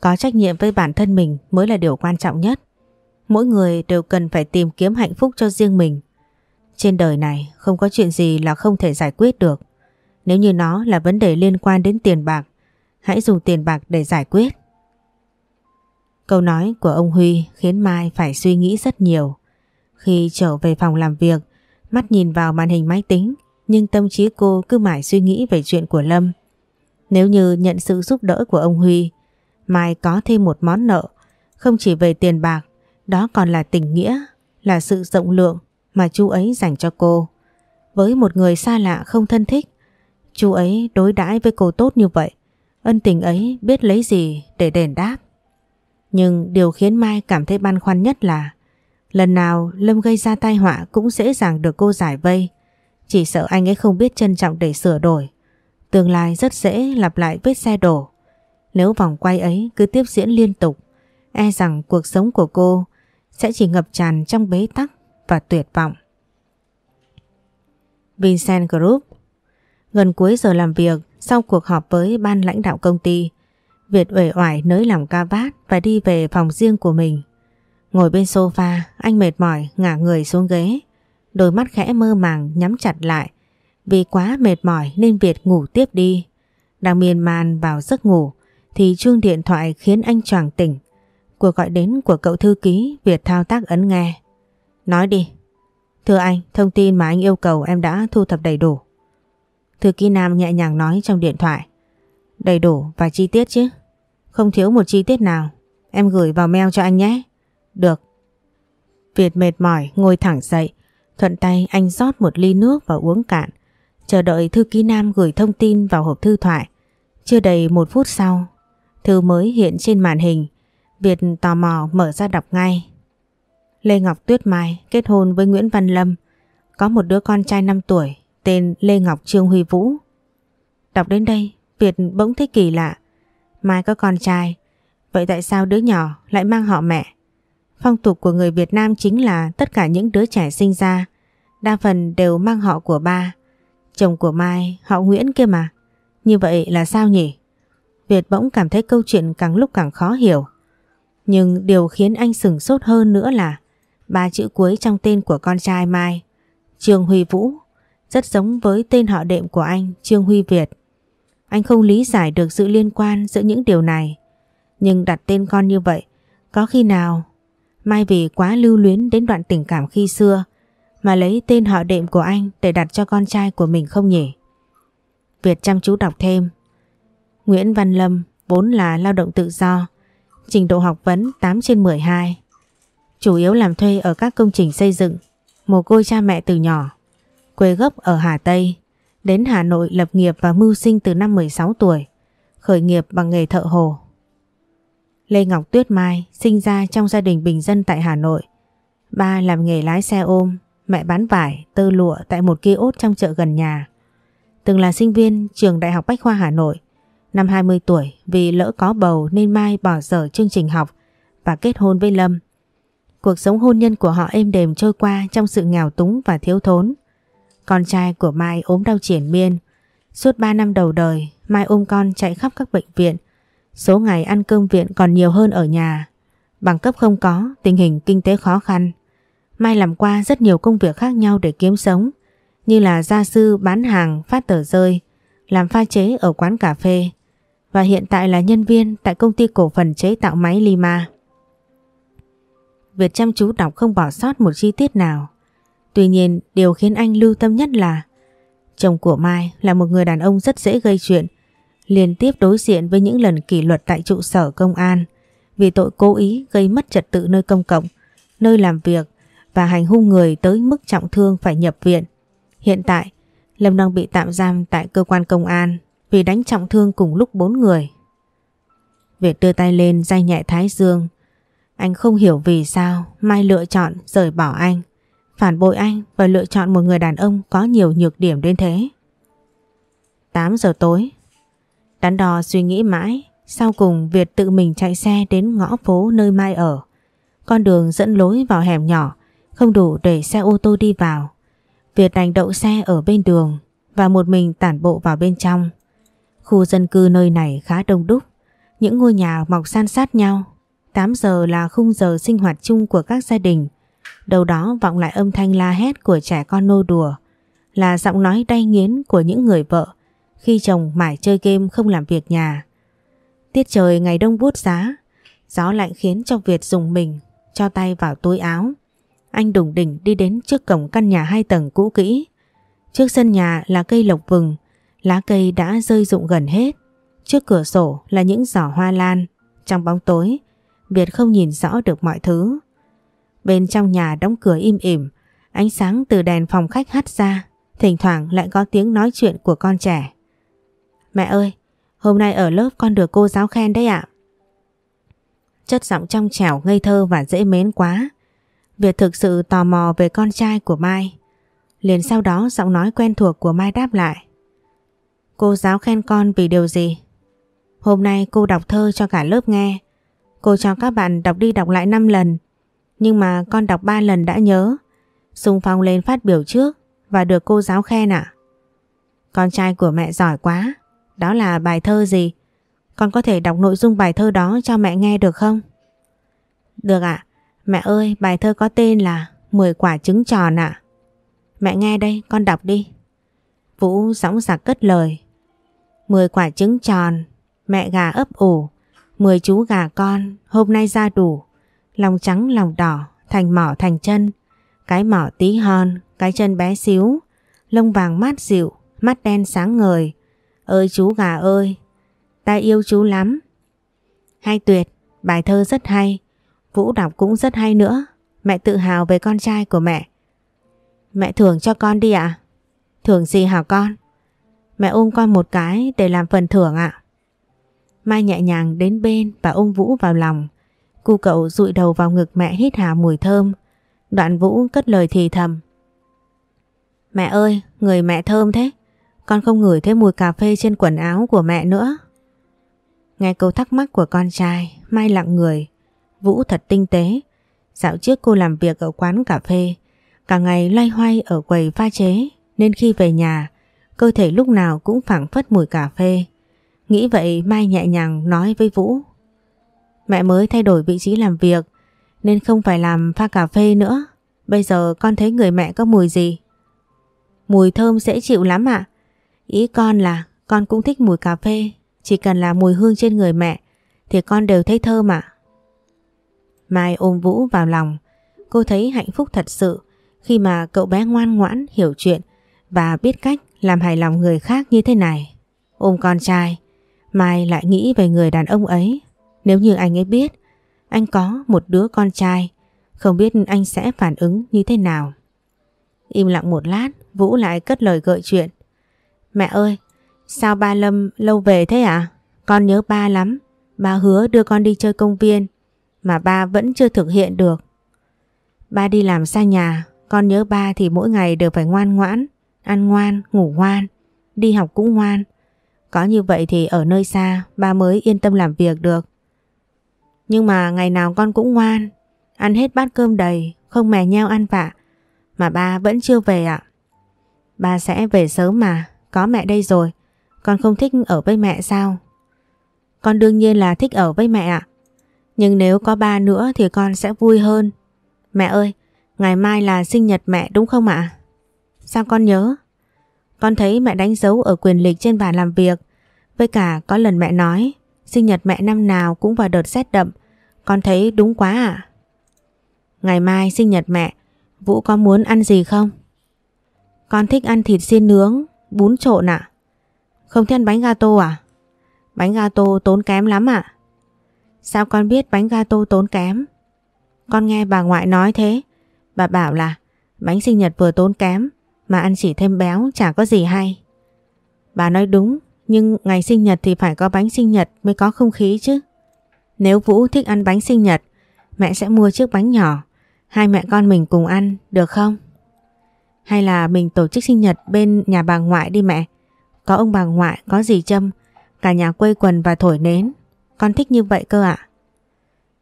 Có trách nhiệm với bản thân mình mới là điều quan trọng nhất. Mỗi người đều cần phải tìm kiếm hạnh phúc cho riêng mình. Trên đời này không có chuyện gì là không thể giải quyết được. Nếu như nó là vấn đề liên quan đến tiền bạc, hãy dùng tiền bạc để giải quyết. Câu nói của ông Huy khiến Mai phải suy nghĩ rất nhiều. Khi trở về phòng làm việc, mắt nhìn vào màn hình máy tính, nhưng tâm trí cô cứ mãi suy nghĩ về chuyện của Lâm. Nếu như nhận sự giúp đỡ của ông Huy, Mai có thêm một món nợ, không chỉ về tiền bạc, đó còn là tình nghĩa, là sự rộng lượng mà chú ấy dành cho cô. Với một người xa lạ không thân thích, chú ấy đối đãi với cô tốt như vậy, ân tình ấy biết lấy gì để đền đáp. Nhưng điều khiến Mai cảm thấy băn khoăn nhất là lần nào Lâm gây ra tai họa cũng dễ dàng được cô giải vây. Chỉ sợ anh ấy không biết trân trọng để sửa đổi. Tương lai rất dễ lặp lại vết xe đổ. Nếu vòng quay ấy cứ tiếp diễn liên tục, e rằng cuộc sống của cô sẽ chỉ ngập tràn trong bế tắc và tuyệt vọng. Vincent Group Gần cuối giờ làm việc, sau cuộc họp với ban lãnh đạo công ty, Việt uể oải nới lỏng ca vát và đi về phòng riêng của mình. Ngồi bên sofa, anh mệt mỏi ngả người xuống ghế. Đôi mắt khẽ mơ màng nhắm chặt lại. Vì quá mệt mỏi nên Việt ngủ tiếp đi. Đang miên man vào giấc ngủ thì chuông điện thoại khiến anh choàng tỉnh. Cuộc gọi đến của cậu thư ký Việt thao tác ấn nghe. Nói đi. Thưa anh, thông tin mà anh yêu cầu em đã thu thập đầy đủ. Thư ký Nam nhẹ nhàng nói trong điện thoại. Đầy đủ và chi tiết chứ. Không thiếu một chi tiết nào. Em gửi vào mail cho anh nhé. Được. Việt mệt mỏi ngồi thẳng dậy. Thuận tay anh rót một ly nước và uống cạn. Chờ đợi thư ký Nam gửi thông tin vào hộp thư thoại. Chưa đầy một phút sau, thư mới hiện trên màn hình. Việt tò mò mở ra đọc ngay. Lê Ngọc Tuyết Mai kết hôn với Nguyễn Văn Lâm. Có một đứa con trai 5 tuổi tên Lê Ngọc Trương Huy Vũ. Đọc đến đây, Việt bỗng thấy kỳ lạ. Mai có con trai, vậy tại sao đứa nhỏ lại mang họ mẹ? Phong tục của người Việt Nam chính là tất cả những đứa trẻ sinh ra, đa phần đều mang họ của ba. Chồng của Mai, họ Nguyễn kia mà. Như vậy là sao nhỉ? Việt bỗng cảm thấy câu chuyện càng lúc càng khó hiểu. Nhưng điều khiến anh sừng sốt hơn nữa là ba chữ cuối trong tên của con trai Mai, Trương Huy Vũ, rất giống với tên họ đệm của anh Trương Huy Việt. Anh không lý giải được sự liên quan giữa những điều này. Nhưng đặt tên con như vậy, có khi nào Mai vì quá lưu luyến đến đoạn tình cảm khi xưa mà lấy tên họ đệm của anh để đặt cho con trai của mình không nhỉ? Việt chăm chú đọc thêm. Nguyễn Văn Lâm vốn là lao động tự do, trình độ học vấn 8 trên 12. Chủ yếu làm thuê ở các công trình xây dựng, mồ côi cha mẹ từ nhỏ. Quê gốc ở Hà Tây, đến Hà Nội lập nghiệp và mưu sinh từ năm 16 tuổi, khởi nghiệp bằng nghề thợ hồ. Lê Ngọc Tuyết Mai sinh ra trong gia đình bình dân tại Hà Nội. Ba làm nghề lái xe ôm, mẹ bán vải, tơ lụa tại một kiosk trong chợ gần nhà. Từng là sinh viên trường Đại học Bách khoa Hà Nội. Năm 20 tuổi vì lỡ có bầu nên Mai bỏ dở chương trình học và kết hôn với Lâm. Cuộc sống hôn nhân của họ êm đềm trôi qua trong sự nghèo túng và thiếu thốn. Con trai của Mai ốm đau triển miên. Suốt 3 năm đầu đời, Mai ôm con chạy khắp các bệnh viện. Số ngày ăn cơm viện còn nhiều hơn ở nhà. Bằng cấp không có, tình hình kinh tế khó khăn. Mai làm qua rất nhiều công việc khác nhau để kiếm sống, như là gia sư bán hàng, phát tờ rơi, làm pha chế ở quán cà phê và hiện tại là nhân viên tại công ty cổ phần chế tạo máy Lima. Việt chăm chú đọc không bỏ sót một chi tiết nào. Tuy nhiên điều khiến anh lưu tâm nhất là chồng của Mai là một người đàn ông rất dễ gây chuyện, liên tiếp đối diện với những lần kỷ luật tại trụ sở công an vì tội cố ý gây mất trật tự nơi công cộng, nơi làm việc và hành hung người tới mức trọng thương phải nhập viện. Hiện tại, Lâm đang bị tạm giam tại cơ quan công an vì đánh trọng thương cùng lúc bốn người. Việt đưa tay lên day nhẹ Thái Dương. Anh không hiểu vì sao Mai lựa chọn rời bỏ anh, phản bội anh và lựa chọn một người đàn ông có nhiều nhược điểm đến thế. 8 giờ tối, đắn đo suy nghĩ mãi, sau cùng Việt tự mình chạy xe đến ngõ phố nơi Mai ở. Con đường dẫn lối vào hẻm nhỏ, không đủ để xe ô tô đi vào. Việt đành đậu xe ở bên đường và một mình tản bộ vào bên trong. Khu dân cư nơi này khá đông đúc, những ngôi nhà mọc san sát nhau. 8 giờ là khung giờ sinh hoạt chung của các gia đình. Đầu đó vọng lại âm thanh la hét của trẻ con nô đùa, là giọng nói đay nghiến của những người vợ khi chồng mải chơi game không làm việc nhà. Tiết trời ngày đông buốt giá, gió lạnh khiến cho Việt dùng mình, cho tay vào túi áo. Anh đùng đỉnh đi đến trước cổng căn nhà hai tầng cũ kỹ. Trước sân nhà là cây lộc vừng, lá cây đã rơi rụng gần hết. Trước cửa sổ là những giỏ hoa lan. Trong bóng tối, Việt không nhìn rõ được mọi thứ. Bên trong nhà đóng cửa im ỉm, ánh sáng từ đèn phòng khách hắt ra, thỉnh thoảng lại có tiếng nói chuyện của con trẻ. Mẹ ơi, hôm nay ở lớp con được cô giáo khen đấy ạ. Chất giọng trong trẻo ngây thơ và dễ mến quá. Việt thực sự tò mò về con trai của Mai. Liền sau đó giọng nói quen thuộc của Mai đáp lại. Cô giáo khen con vì điều gì? Hôm nay cô đọc thơ cho cả lớp nghe. Cô cho các bạn đọc đi đọc lại 5 lần. Nhưng mà con đọc 3 lần đã nhớ. Xung phong lên phát biểu trước và được cô giáo khen ạ. Con trai của mẹ giỏi quá. Đó là bài thơ gì? Con có thể đọc nội dung bài thơ đó cho mẹ nghe được không? Được ạ. Mẹ ơi, bài thơ có tên là 10 quả trứng tròn ạ. Mẹ nghe đây, con đọc đi. Vũ sóng sạc cất lời. 10 quả trứng tròn, mẹ gà ấp ủ, 10 chú gà con, hôm nay ra đủ. Lòng trắng lòng đỏ, thành mỏ thành chân. Cái mỏ tí hon, cái chân bé xíu. Lông vàng mát dịu, mắt đen sáng ngời. Ơi chú gà ơi, ta yêu chú lắm. Hay tuyệt, bài thơ rất hay. Vũ đọc cũng rất hay nữa. Mẹ tự hào về con trai của mẹ. Mẹ thưởng cho con đi ạ. Thưởng gì hả con? Mẹ ôm con một cái để làm phần thưởng ạ. Mai nhẹ nhàng đến bên và ôm Vũ vào lòng. cô cậu rụi đầu vào ngực mẹ hít hà mùi thơm. Đoạn Vũ cất lời thì thầm. Mẹ ơi, người mẹ thơm thế. Con không ngửi thấy mùi cà phê trên quần áo của mẹ nữa. Nghe câu thắc mắc của con trai, Mai lặng người. Vũ thật tinh tế. Dạo trước cô làm việc ở quán cà phê, cả ngày loay hoay ở quầy pha chế, nên khi về nhà, cơ thể lúc nào cũng phảng phất mùi cà phê. Nghĩ vậy Mai nhẹ nhàng nói với Vũ. Mẹ mới thay đổi vị trí làm việc nên không phải làm pha cà phê nữa. Bây giờ con thấy người mẹ có mùi gì? Mùi thơm dễ chịu lắm ạ. Ý con là con cũng thích mùi cà phê. Chỉ cần là mùi hương trên người mẹ thì con đều thấy thơm ạ. Mai ôm Vũ vào lòng. Cô thấy hạnh phúc thật sự khi mà cậu bé ngoan ngoãn hiểu chuyện và biết cách làm hài lòng người khác như thế này. Ôm con trai, Mai lại nghĩ về người đàn ông ấy. Nếu như anh ấy biết anh có một đứa con trai, không biết anh sẽ phản ứng như thế nào. Im lặng một lát, Vũ lại cất lời gợi chuyện. Mẹ ơi, sao ba Lâm lâu về thế ạ? Con nhớ ba lắm. Ba hứa đưa con đi chơi công viên, mà ba vẫn chưa thực hiện được. Ba đi làm xa nhà, con nhớ ba thì mỗi ngày đều phải ngoan ngoãn, ăn ngoan, ngủ ngoan, đi học cũng ngoan. Có như vậy thì ở nơi xa ba mới yên tâm làm việc được. Nhưng mà ngày nào con cũng ngoan, ăn hết bát cơm đầy, không mè nheo ăn vạ. Mà ba vẫn chưa về ạ. Ba sẽ về sớm mà, có mẹ đây rồi. Con không thích ở với mẹ sao? Con đương nhiên là thích ở với mẹ ạ. Nhưng nếu có ba nữa thì con sẽ vui hơn. Mẹ ơi, ngày mai là sinh nhật mẹ đúng không ạ? Sao con nhớ? Con thấy mẹ đánh dấu ở quyền lịch trên bàn làm việc. Với cả có lần mẹ nói sinh nhật mẹ năm nào cũng vào đợt rét đậm. Con thấy đúng quá à? Ngày mai sinh nhật mẹ, Vũ có muốn ăn gì không? Con thích ăn thịt xiên nướng, bún trộn ạ. Không thích ăn bánh gato à? Bánh gato tốn kém lắm ạ. Sao con biết bánh gato tốn kém? Con nghe bà ngoại nói thế. Bà bảo là bánh sinh nhật vừa tốn kém mà ăn chỉ thêm béo chả có gì hay. Bà nói đúng, nhưng ngày sinh nhật thì phải có bánh sinh nhật mới có không khí chứ. Nếu Vũ thích ăn bánh sinh nhật, mẹ sẽ mua chiếc bánh nhỏ. Hai mẹ con mình cùng ăn, được không? Hay là mình tổ chức sinh nhật bên nhà bà ngoại đi mẹ? Có ông bà ngoại, có dì Trâm, cả nhà quây quần và thổi nến. Con thích như vậy cơ ạ.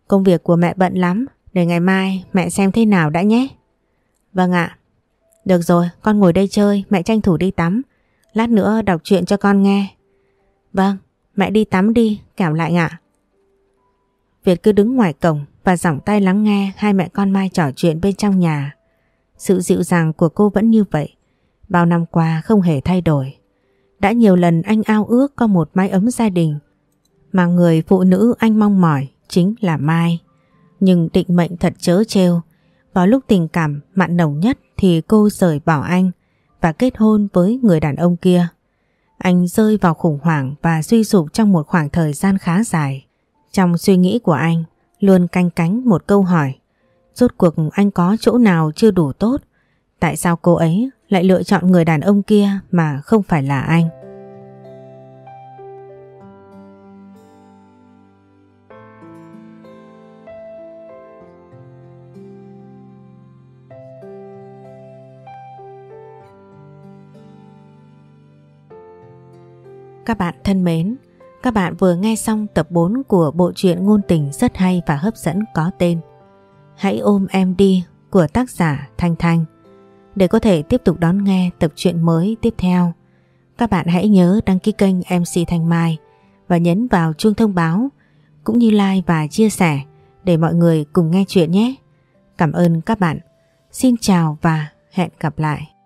Công việc của mẹ bận lắm, để ngày mai mẹ xem thế nào đã nhé. Vâng ạ. Được rồi, con ngồi đây chơi, mẹ tranh thủ đi tắm. Lát nữa đọc chuyện cho con nghe. Vâng, mẹ đi tắm đi, kẻo lại ạ. Việt cứ đứng ngoài cổng và giỏng tay lắng nghe hai mẹ con Mai trò chuyện bên trong nhà. Sự dịu dàng của cô vẫn như vậy, bao năm qua không hề thay đổi. Đã nhiều lần anh ao ước có một mái ấm gia đình, mà người phụ nữ anh mong mỏi chính là Mai. Nhưng định mệnh thật chớ trêu, vào lúc tình cảm mặn nồng nhất thì cô rời bỏ anh và kết hôn với người đàn ông kia. Anh rơi vào khủng hoảng và suy sụp trong một khoảng thời gian khá dài. Trong suy nghĩ của anh, luôn canh cánh một câu hỏi. Rốt cuộc anh có chỗ nào chưa đủ tốt? Tại sao cô ấy lại lựa chọn người đàn ông kia mà không phải là anh? Các bạn thân mến, các bạn vừa nghe xong tập 4 của bộ truyện ngôn tình rất hay và hấp dẫn có tên Hãy ôm em đi của tác giả Thanh Thanh. Để có thể tiếp tục đón nghe tập truyện mới tiếp theo, các bạn hãy nhớ đăng ký kênh MC Thanh Mai và nhấn vào chuông thông báo cũng như like và chia sẻ để mọi người cùng nghe chuyện nhé. Cảm ơn các bạn. Xin chào và hẹn gặp lại.